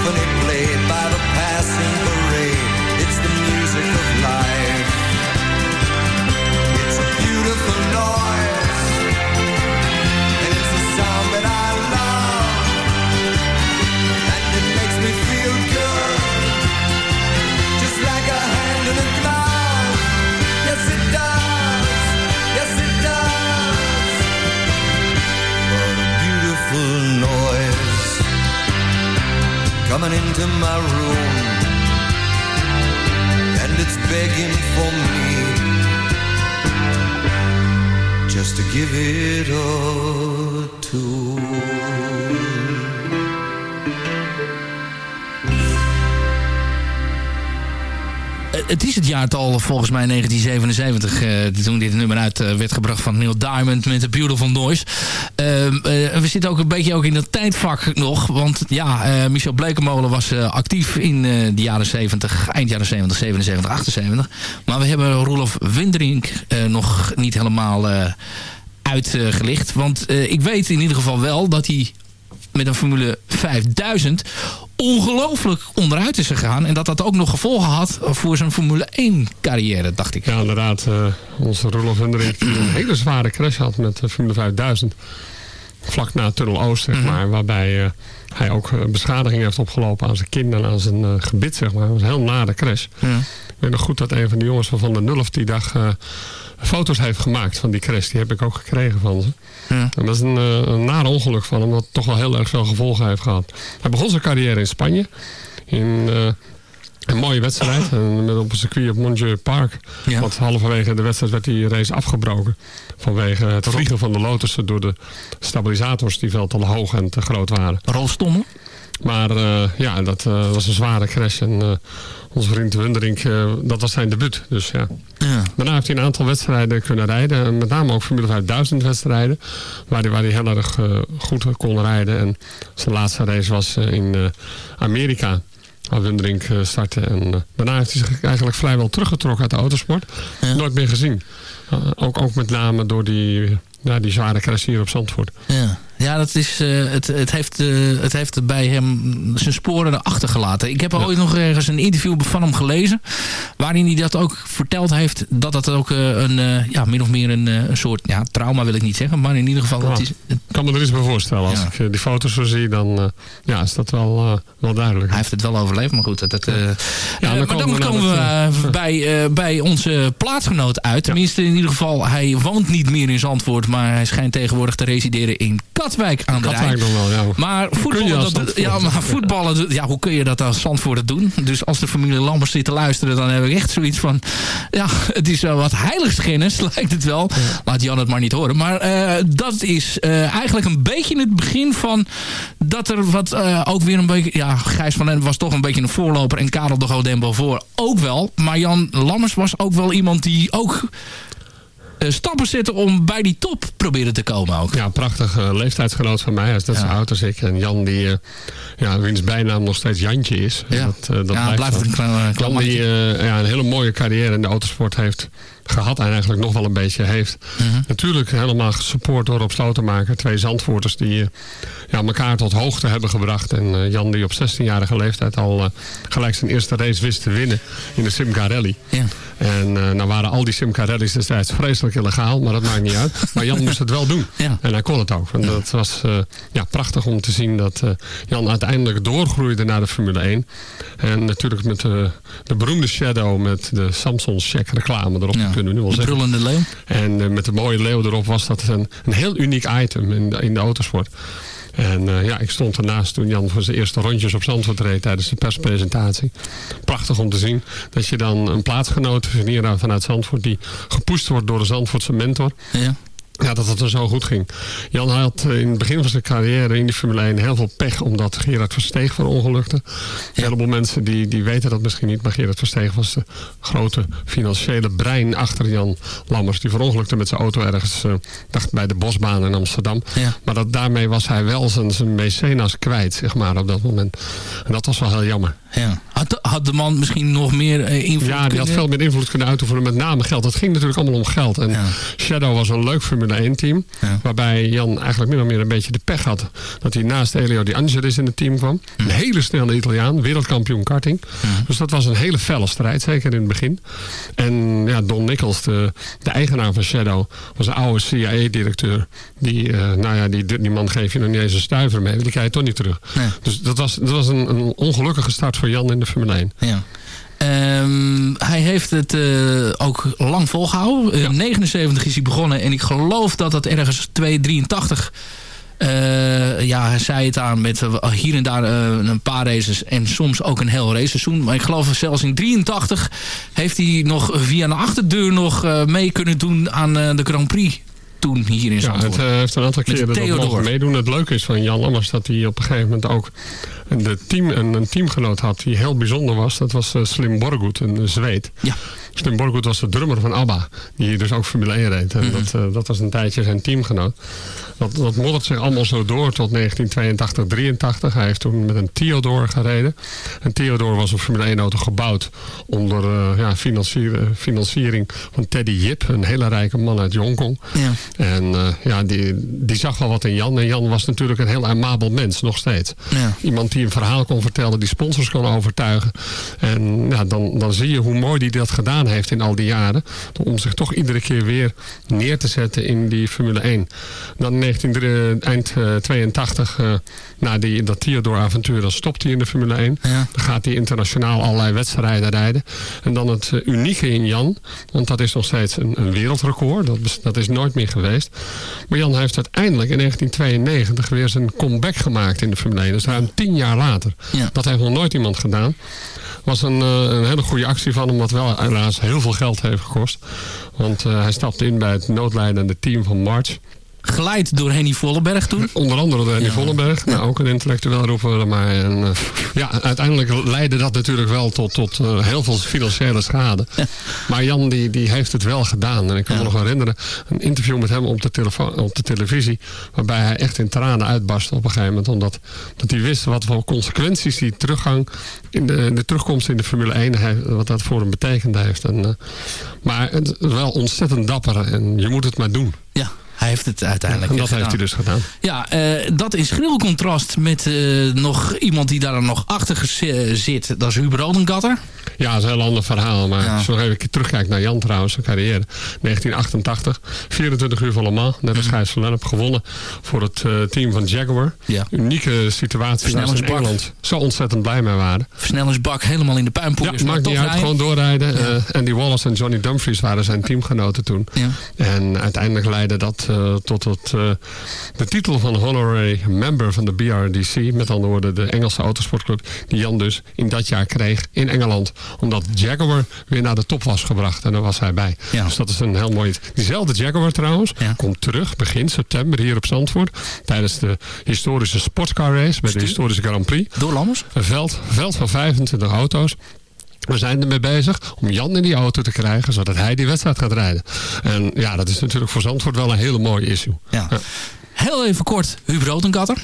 a symphony Het jaartal volgens mij 1977 eh, toen dit nummer uit eh, werd gebracht van Neil Diamond met The Beautiful Noise. Ehm, eh, we zitten ook een beetje ook in dat tijdvak nog, want ja, Michel Blekemolen was actief in de jaren 70, eind jaren 70, 77, 78. Maar we hebben Roelof Windrink eh, nog niet helemaal uitgelicht, want ik weet in ieder geval wel dat hij met een Formule 5000 ongelooflijk onderuit is gegaan. En dat dat ook nog gevolgen had voor zijn Formule 1 carrière, dacht ik. Ja, inderdaad. eh, onze Roelof Hendrik die een hele zware crash had met de Formule 5000. Vlak na Tunnel Oost, zeg maar. Waarbij eh, hij ook eh, beschadiging heeft opgelopen aan zijn kin en aan zijn gebit, zeg maar. Het was een heel nare crash. Ja. Ik weet nog goed dat een van de jongens van Van der Nulf die dag foto's heeft gemaakt van die crash. Die heb ik ook gekregen van ze. Ja. En dat is een, eh, een nare ongeluk van hem, wat toch wel heel erg veel gevolgen heeft gehad. Hij begon zijn carrière in Spanje. In eh, een mooie wedstrijd. En met op een circuit op Montjeu Park. Ja. Want halverwege de wedstrijd werd die race afgebroken. Vanwege het vliegen van de Lotussen door de stabilisators die veel te hoog en te groot waren. Rolf Stommel. Maar eh, ja, dat eh, was een zware crash. En eh, onze vriend Wunderink, dat was zijn debuut. Dus ja. Ja. Daarna heeft hij een aantal wedstrijden kunnen rijden. En met name ook Formule 5000 wedstrijden. Waar hij, waar hij heel erg goed kon rijden. En zijn laatste race was in Amerika. Waar Wunderink startte. En daarna heeft hij zich eigenlijk vrijwel teruggetrokken uit de autosport. Ja. Nooit meer gezien. Ook, ook met name door die, ja, die zware crash hier op Zandvoort. Ja, ja dat is, eh, het, het, heeft, eh, het heeft bij hem zijn sporen achtergelaten. Ik heb ooit nog ergens een interview van hem gelezen. Waarin hij dat ook verteld heeft. Dat dat ook eh, een, ja, min of meer een, een soort ja, trauma wil ik niet zeggen. Maar in ieder geval... Ja. Het is, Ik kan me er iets bij voorstellen. Als Ja. ik die foto's zo zie, dan ja, is dat wel, wel duidelijk. hij heeft het wel overleefd, maar goed. Dat, dat, eh, dan maar komen dan komen we [laughs] bij, bij onze plaatsgenoot uit. Tenminste, in ieder geval, hij woont niet meer in Zandvoort. Maar hij schijnt tegenwoordig te resideren in Katwijk aan de. Katwijk wel, ja. Maar voetballen, dat, ja, maar voetballen, ja, hoe kun je dat als Zandvoort doen? Dus als de familie Lambers zit te luisteren, dan heb ik echt zoiets van... Ja, het is wel wat heiligschennis, [laughs] lijkt het wel. Laat Jan het maar niet horen. Maar eh, dat is eh, eigenlijk een beetje het begin van... dat er wat eh, ook weer een beetje... Ja, Gijs van Lent was toch een beetje een voorloper... en Karel de Godembo voor ook wel. Maar Jan Lammers was ook wel iemand die ook... eh, stappen zette om bij die top proberen te komen ook. Ja, prachtig eh, leeftijdsgenoot van mij. Hij is net zo oud als ik. En Jan, die, eh, ja, wiens bijnaam nog steeds Jantje is. Ja. Dat, dat Ja, blijft een klein- Jan die ja, een hele mooie carrière in de autosport heeft gehad. En eigenlijk nog wel een beetje heeft. Mhm. Natuurlijk helemaal gesupport door op Slotenmaker. Twee Zandvoorters die ja, elkaar tot hoogte hebben gebracht. En Jan die op 16-jarige leeftijd al gelijk zijn eerste race wist te winnen in de Simca Rally. Ja. En eh, nou waren al die Simca Rallies destijds vreselijk illegaal, maar dat maakt niet uit. Maar Jan moest het wel doen. Ja. En hij kon het ook. En dat was eh, ja, prachtig om te zien dat eh, Jan uiteindelijk doorgroeide naar de Formule 1. En natuurlijk met de, de beroemde Shadow met de Samsung Check reclame erop, Ja. kunnen we nu wel De zeggen. brullende leeuw. En met de mooie leeuw erop was dat een, een heel uniek item in in de autosport. En eh, ja, ik stond ernaast toen Jan voor zijn eerste rondjes op Zandvoort reed tijdens de perspresentatie. Prachtig om te zien dat je dan een plaatsgenoot van hier vanuit Zandvoort die gepusht wordt door de Zandvoortse mentor. Ja. Ja, dat het er zo goed ging. Jan had eh, in het begin van zijn carrière in de Formule 1 heel veel pech omdat Gerard Versteeg verongelukte. Een heleboel mensen die, die weten dat misschien niet, maar Gerard Versteeg was de grote financiële brein achter Jan Lammers. Die verongelukte met zijn auto ergens, eh, dacht bij de Bosbaan in Amsterdam. Ja. Maar dat, daarmee was hij wel zijn, zijn mecenas kwijt, zeg maar, op dat moment. En dat was wel heel jammer. Ja. Had, de, had de man misschien nog meer eh, invloed Ja, die had veel meer invloed kunnen uitoefenen, met name geld. Het ging natuurlijk allemaal om geld. En Ja. Shadow was een leuk Formule 1 team. Ja. Waarbij Jan eigenlijk min of meer een beetje de pech had. Dat hij naast Elio Di Angelis in het team kwam. Een hele snelle Italiaan, wereldkampioen karting. Dus dat was een hele felle strijd, zeker in het begin. En ja, Don Nichols, de, de eigenaar van Shadow, was een oude CIA-directeur. Die, eh, nou ja, die, die man geef je nog niet eens een stuiver mee. Die krijg je toch niet terug. Nee. Dus dat was, dat was een, een ongelukkige start voor Jan in de Formule 1. Ja. Ehm, hij heeft het eh, ook lang volgehouden. In 79 is hij begonnen. En ik geloof dat dat ergens 283... eh ja, hij zei het aan met eh, hier en daar een paar races en soms ook een heel raceseizoen. Maar ik geloof zelfs in 83 heeft hij nog via een achterdeur nog mee kunnen doen aan de Grand Prix toen hier in Ja, Zandvoort. het eh, heeft een aantal keren dat meedoen. Het leuke is van Jan Lammers dat hij op een gegeven moment ook de team, een, een teamgenoot had die heel bijzonder was. Dat was eh, Slim Borgoed, een Zweed. Ja. Stim Borgwood was de drummer van ABBA. Die hier dus ook Formule 1 reed. En dat, eh, dat was een tijdje zijn teamgenoot. Dat, dat moddert zich allemaal zo door tot 1982, 83. Hij heeft toen met een Theodore gereden. En Theodore was een Formule 1 auto gebouwd onder eh, ja, financier- financiering van Teddy Yip. Een hele rijke man uit Hongkong. Ja. En eh, ja, die, die zag wel wat in Jan. En Jan was natuurlijk een heel amabel mens, nog steeds. Ja. Iemand die een verhaal kon vertellen, die sponsors kon overtuigen. En ja, dan, dan zie je hoe mooi die dat gedaan heeft in al die jaren. Om zich toch iedere keer weer neer te zetten in die Formule 1. Dan 19, eh, eind eh, 82, eh, na die, dat Theodore-avontuur, dan stopt hij in de Formule 1. Ja. Dan gaat hij internationaal allerlei wedstrijden rijden. En dan het eh, unieke in Jan, want dat is nog steeds een, een wereldrecord. Dat, dat is nooit meer geweest. Maar Jan heeft uiteindelijk in 1992 weer zijn comeback gemaakt in de Formule 1. Dus ruim tien jaar later. Ja. Dat heeft nog nooit iemand gedaan. Was een, eh, een hele goede actie van hem, wat wel helaas heel veel geld heeft gekost. Want eh, hij stapte in bij het noodlijdende team van March. Geleid door Henny Vollenberg toen. [laughs] Onder andere door Henny Vollenberg. Nou, ook een intellectueel roepen er maar. En, eh, ja, uiteindelijk leidde dat natuurlijk wel tot, tot eh, heel veel financiële schade. Maar Jan die, die heeft het wel gedaan. En ik kan me nog herinneren, een interview met hem op de, telefoon, op de televisie. Waarbij hij echt in tranen uitbarstte op een gegeven moment. Omdat dat hij wist wat voor consequenties die teruggang in de, de terugkomst in de Formule 1 heeft, wat dat voor hem betekend heeft. En, eh, maar het wel ontzettend dapper. En je moet het maar doen. Ja, hij heeft het uiteindelijk en dat gedaan. heeft hij dus gedaan. Ja, eh, dat in schril contrast met eh, nog iemand die daar nog achter eh, zit. Dat is Hubert Odengatter. Ja, dat is een heel ander verhaal. Maar Ja. als je nog even terugkijkt naar Jan trouwens, zijn carrière. 1988, 24 uur van Le Mans. Net als Gijs van Lennep gewonnen voor het team van Jaguar. Mhm. Ja. Unieke situatie waar ze in. Engeland zo ontzettend blij mee waren. Versnellingsbak helemaal in de puinpoeiers. Ja, maakt niet uit, gewoon doorrijden. Eh, Andy Wallace en Johnny Dumfries waren zijn teamgenoten toen. Ja. En uiteindelijk leidde dat eh, tot het, eh, de titel van honorary member van de BRDC. Met andere woorden de Engelse autosportclub. Die Jan dus in dat jaar kreeg in Engeland. Omdat Jaguar weer naar de top was gebracht. En daar was hij bij. Ja. Dus dat is een heel mooi... Diezelfde Jaguar trouwens Ja. komt terug begin september hier op Zandvoort. Tijdens de historische sportcar race. Bij de historische Grand Prix. Door Lammers? Een veld, veld van 25 auto's. We zijn ermee bezig om Jan in die auto te krijgen, zodat hij die wedstrijd gaat rijden. En ja, dat is natuurlijk voor Zandvoort wel een hele mooie issue. Ja. Heel even kort, Hubert Odengatter.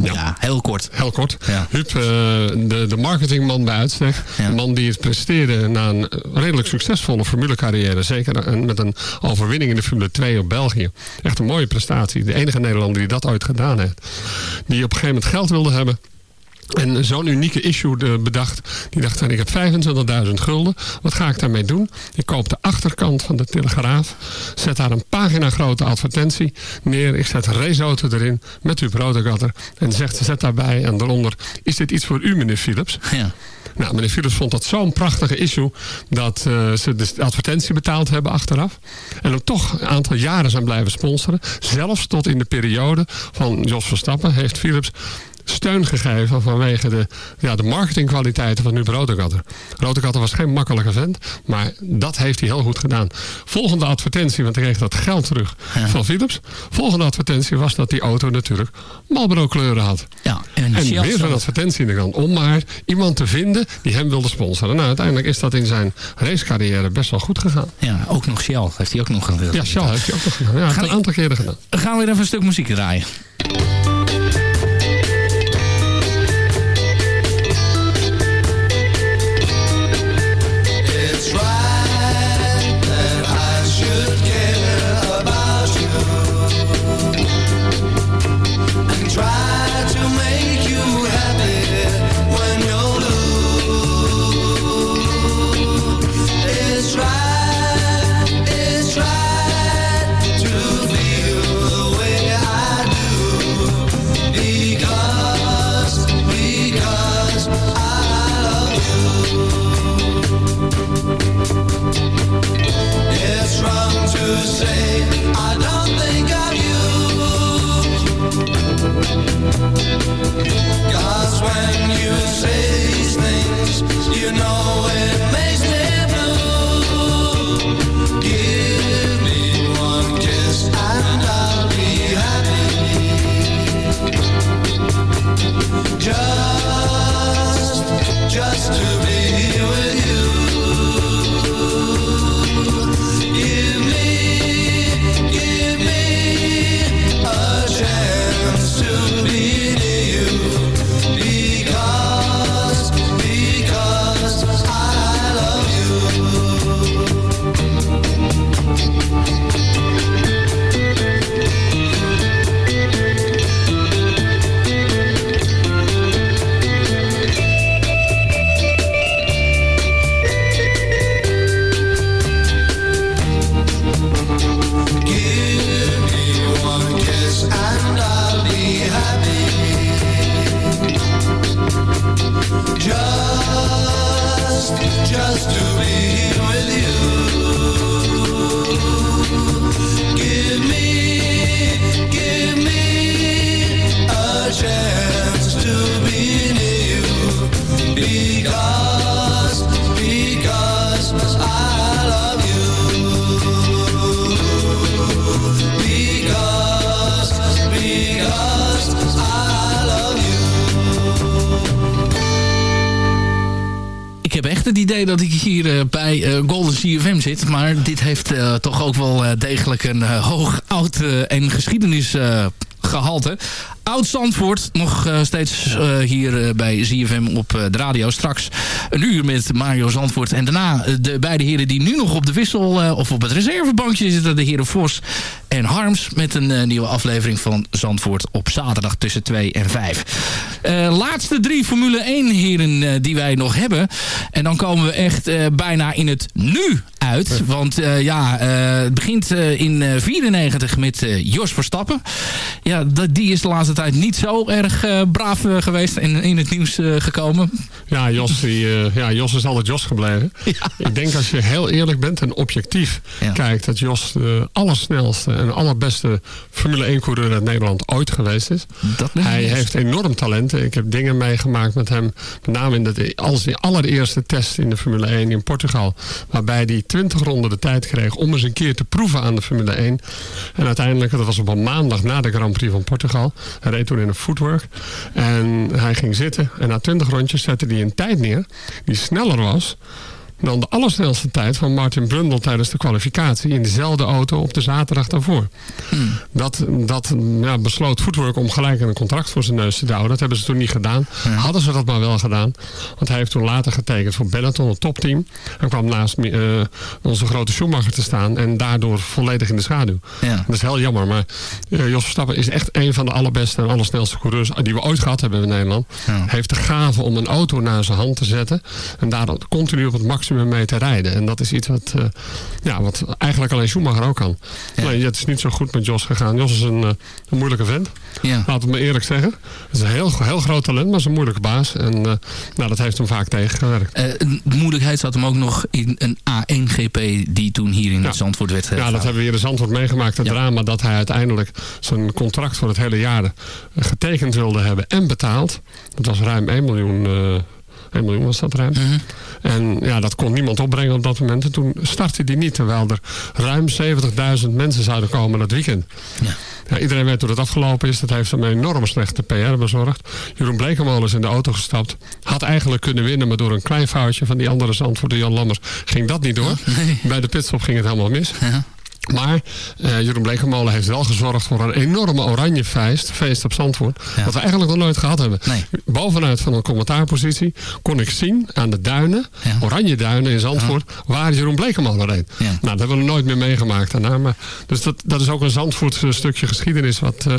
Ja. Ja, heel kort. Heel kort. Ja. Huub, eh, de, de marketingman bij uitstek. Ja. Een man die het presteerde na een redelijk succesvolle formulecarrière. Zeker met een overwinning in de Formule 2 op België. Echt een mooie prestatie. De enige Nederlander die dat ooit gedaan heeft. Die op een gegeven moment geld wilde hebben. En zo'n unieke issue eh, bedacht. Die dacht, ik heb 25.000 gulden. Wat ga ik daarmee doen? Ik koop de achterkant van de Telegraaf. Zet daar een pagina grote advertentie neer. Ik zet een raceauto erin met uw broodgatter. En zegt, zet daarbij en daaronder. Is dit iets voor u meneer Philips? Ja. Nou, meneer Philips vond dat zo'n prachtige issue... dat eh, ze de advertentie betaald hebben achteraf. En ook toch een aantal jaren zijn blijven sponsoren. Zelfs tot in de periode van Jos Verstappen heeft Philips steun gegeven vanwege de, ja, de marketingkwaliteiten van Huub Rodegatter. Rodegatter was geen makkelijke vent, maar dat heeft hij heel goed gedaan. Volgende advertentie, want hij kreeg dat geld terug van Philips. Volgende advertentie was dat die auto natuurlijk Marlboro kleuren had. Ja, en, En weer zo'n zo. advertentie in de krant. Om maar iemand te vinden die hem wilde sponsoren. Nou, uiteindelijk is dat in zijn racecarrière best wel goed gegaan. Ja, ook nog Shell heeft hij ook nog gedaan. Ja, Shell heeft hij ook nog gedaan. Ja, Gaan een aantal keren gedaan. We gaan weer even een stuk muziek draaien. Maar dit heeft eh, toch ook wel eh, degelijk een eh, hoog, oud en geschiedenis eh, gehalte. Oud Zandvoort, nog eh, steeds eh, hier eh, bij ZFM op de radio. Straks een uur met Mario Zandvoort. En daarna de beide heren die nu nog op de wissel of op het reservebankje zitten. De heren Vos en Harms. Met een nieuwe aflevering van Zandvoort op zaterdag tussen 2 en 5. Eh, laatste drie Formule 1 heren die wij nog hebben. En dan komen we echt bijna in het nu uit. Want ja, het begint in eh, 94 met Jos Verstappen. Ja, dat- die is de laatste tijd niet zo erg eh, braaf eh, geweest en in het nieuws eh, gekomen. Ja, Jos, die, ja, Jos is altijd Jos gebleven. [laughs] Ik denk als je heel eerlijk bent en objectief Ja. kijkt... dat Jos de allersnelste en allerbeste Formule 1 coureur uit Nederland ooit geweest is. Dat Hij heeft enorm talenten. Ik heb dingen meegemaakt met hem. Met name in de, als de allereerste test in de Formule 1 in Portugal. Waarbij hij 20 ronden de tijd kreeg om eens een keer te proeven aan de Formule 1. En uiteindelijk, dat was op een maandag na de Grand Prix van Portugal. Hij reed toen in een footwork. En hij ging zitten. En na 20 rondjes zette hij een tijd neer die sneller was dan de allersnelste tijd van Martin Brundle tijdens de kwalificatie in dezelfde auto op de zaterdag daarvoor. Dat, dat ja, besloot Footwork om gelijk een contract voor zijn neus te douwen. Dat hebben ze toen niet gedaan. Hadden ze dat maar wel gedaan. Want hij heeft toen later getekend voor Benetton, het topteam. En kwam naast eh, onze grote Schumacher te staan. En daardoor volledig in de schaduw. Ja. Dat is heel jammer. Maar eh, Jos Verstappen is echt een van de allerbeste en allersnelste coureurs die we ooit gehad hebben in Nederland. Ja. Heeft de gave om een auto naar zijn hand te zetten. En daar continu op het maximum mee te rijden. En dat is iets wat, eh, ja, wat eigenlijk alleen Schumacher ook kan. Ja. Nee, het is niet zo goed met Jos gegaan. Jos is een, eh, een moeilijke vent. Ja. Laat het me eerlijk zeggen. Het is een heel, heel groot talent, maar is een moeilijke baas. En eh, nou, dat heeft hem vaak tegengewerkt. De moeilijkheid zat hem ook nog in een A1-GP die toen hier in Ja. het Zandvoort werd Ja, dat hebben we hier in Zandvoort meegemaakt. Het drama dat hij uiteindelijk zijn contract voor het hele jaar getekend wilde hebben en betaald. Dat was ruim 1 miljoen. Eh 1 miljoen was dat ruim. Mhm. En ja, dat kon niemand opbrengen op dat moment. En toen startte hij niet, terwijl er ruim 70.000 mensen zouden komen dat weekend. Ja. Ja, iedereen weet hoe dat afgelopen is. Dat heeft hem een enorme slechte PR bezorgd. Jeroen Blekemolen is in de auto gestapt. Had eigenlijk kunnen winnen, maar door een klein foutje van die andere Zandvoort, Jan Lammers, ging dat niet door. Bij de pitstop ging het helemaal mis. Ja. Maar eh, Jeroen Blekemolen heeft wel gezorgd voor een enorme oranje feest, feest op Zandvoort. Ja. Wat we eigenlijk nog nooit gehad hebben. Nee. Bovenuit van een commentaarpositie kon ik zien aan de duinen, Ja. oranje duinen in Zandvoort, waar Jeroen Blekemolen reed. Nou, dat hebben we nooit meer meegemaakt daarna. Maar, dus dat, dat is ook een Zandvoortse stukje geschiedenis wat, eh,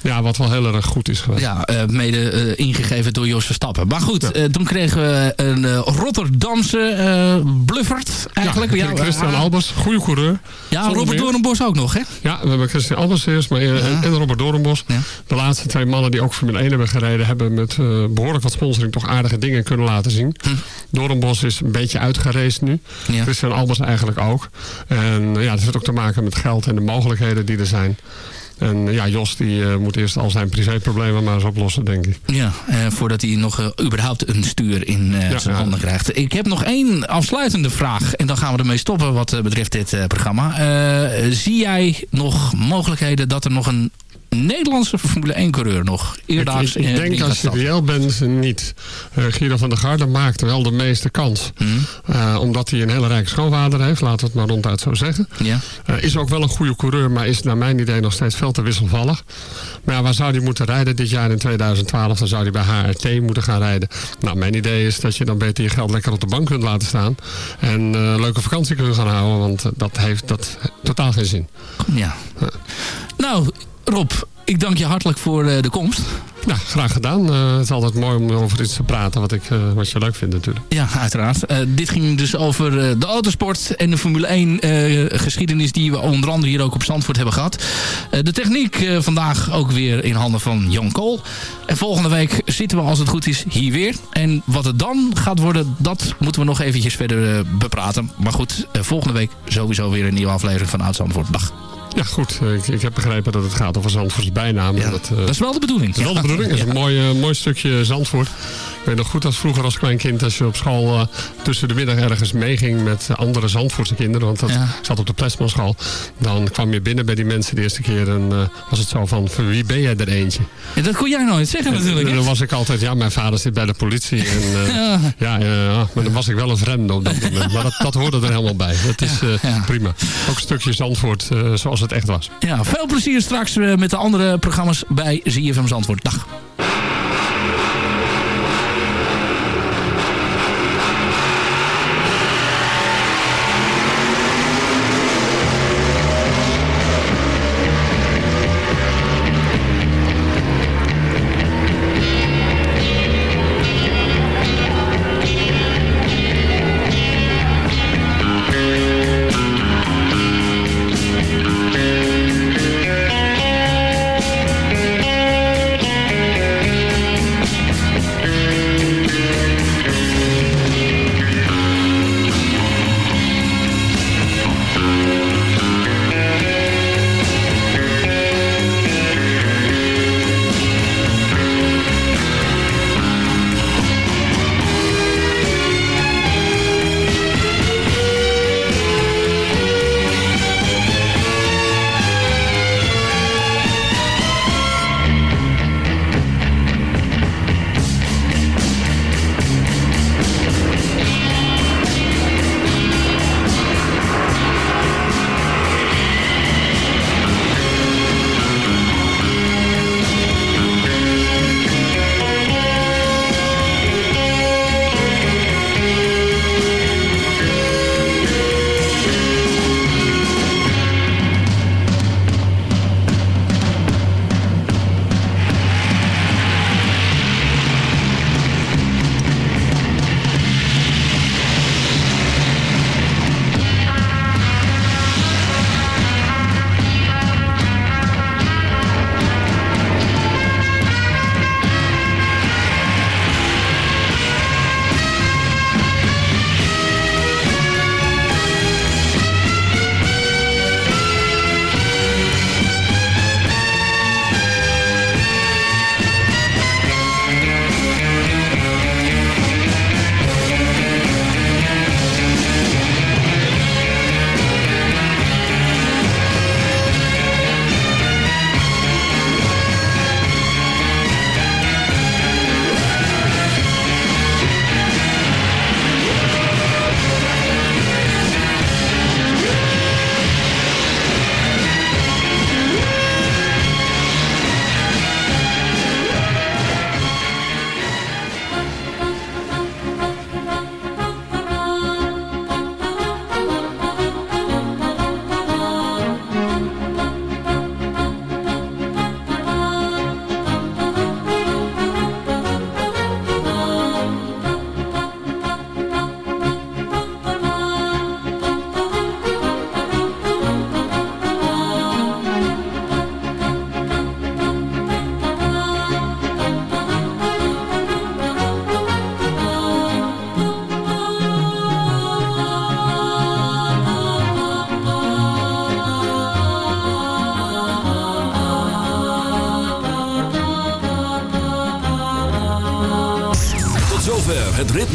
ja, wat wel heel erg goed is geweest. Ja, eh, mede eh, ingegeven door Jos Verstappen. Maar goed, eh, toen kregen we een eh, Rotterdamse eh bluffert eigenlijk. Ja, Christian eh, Albers, goede coureur. Ja, Robert. Doornbos ook nog, hè? Ja, we hebben Christian Albers eerst maar, en, Ja. en Robert Doornbos. Ja. De laatste twee mannen die ook Formule 1 hebben gereden... hebben met eh, behoorlijk wat sponsoring toch aardige dingen kunnen laten zien. Hm. Doornbos is een beetje uitgereisd nu. Ja. Christian Albers eigenlijk ook. En eh, ja, dat heeft ook te maken met geld en de mogelijkheden die er zijn. En eh, ja, Jos die eh, moet eerst al zijn privéproblemen maar eens oplossen, denk ik. Ja, eh, voordat hij nog überhaupt een stuur in Ja, zijn ja. handen krijgt. Ik heb nog één afsluitende vraag. En dan gaan we ermee stoppen wat betreft dit programma. Zie jij nog mogelijkheden dat er nog een Nederlandse Formule 1 coureur nog Ik, eerdaags ik, ik eh, denk als je reëel bent, niet. Guido van der Garde maakt wel de meeste kans. Hm? Eh, omdat hij een hele rijke schoonvader heeft, laten we het maar ronduit zo zeggen. Ja. Eh, is ook wel een goede coureur, maar is naar mijn idee nog steeds veel te wisselvallig. Maar ja, waar zou hij moeten rijden dit jaar in 2012? Dan zou hij bij HRT moeten gaan rijden. Nou, mijn idee is dat je dan beter je geld lekker op de bank kunt laten staan. En leuke vakantie kunt gaan houden, want dat heeft dat totaal geen zin. Ja. Nou, Rob, ik dank je hartelijk voor eh, de komst. Ja, graag gedaan. Eh, het is altijd mooi om over iets te praten wat, ik, eh, wat je leuk vindt natuurlijk. Ja, uiteraard. Dit ging dus over de autosport en de Formule 1 eh, geschiedenis die we onder andere hier ook op Zandvoort hebben gehad. Eh, de techniek vandaag ook weer in handen van Jan Kool. En volgende week zitten we als het goed is hier weer. En wat het dan gaat worden, dat moeten we nog eventjes verder bepraten. Maar goed, volgende week sowieso weer een nieuwe aflevering van Oud Zandvoort. Dag. Ja, goed. Ik, ik heb begrepen dat het gaat over Zandvoorts bijnaam. Ja, dat, eh, dat is wel de bedoeling. dat is wel de bedoeling. Is een mooi, eh, mooi stukje Zandvoort. Ik weet nog goed dat vroeger als klein kind... als je op school eh, tussen de middag ergens meeging met andere Zandvoortse kinderen... want dat Ja. zat op de Plesmanschool... dan kwam je binnen bij die mensen de eerste keer... en was het zo van, voor wie ben jij er eentje? Ja, dat kon jij nooit zeggen natuurlijk. En dan was ik altijd, ja, mijn vader zit bij de politie. En, [laughs] Ja. ja, maar dan was ik wel een vreemde op dat moment. Maar dat, dat hoorde er helemaal bij. Dat is prima. Ook een stukje Zandvoort zoals het echt was. Ja, veel plezier straks eh, met de andere programma's bij ZFM Zandvoort. Dag.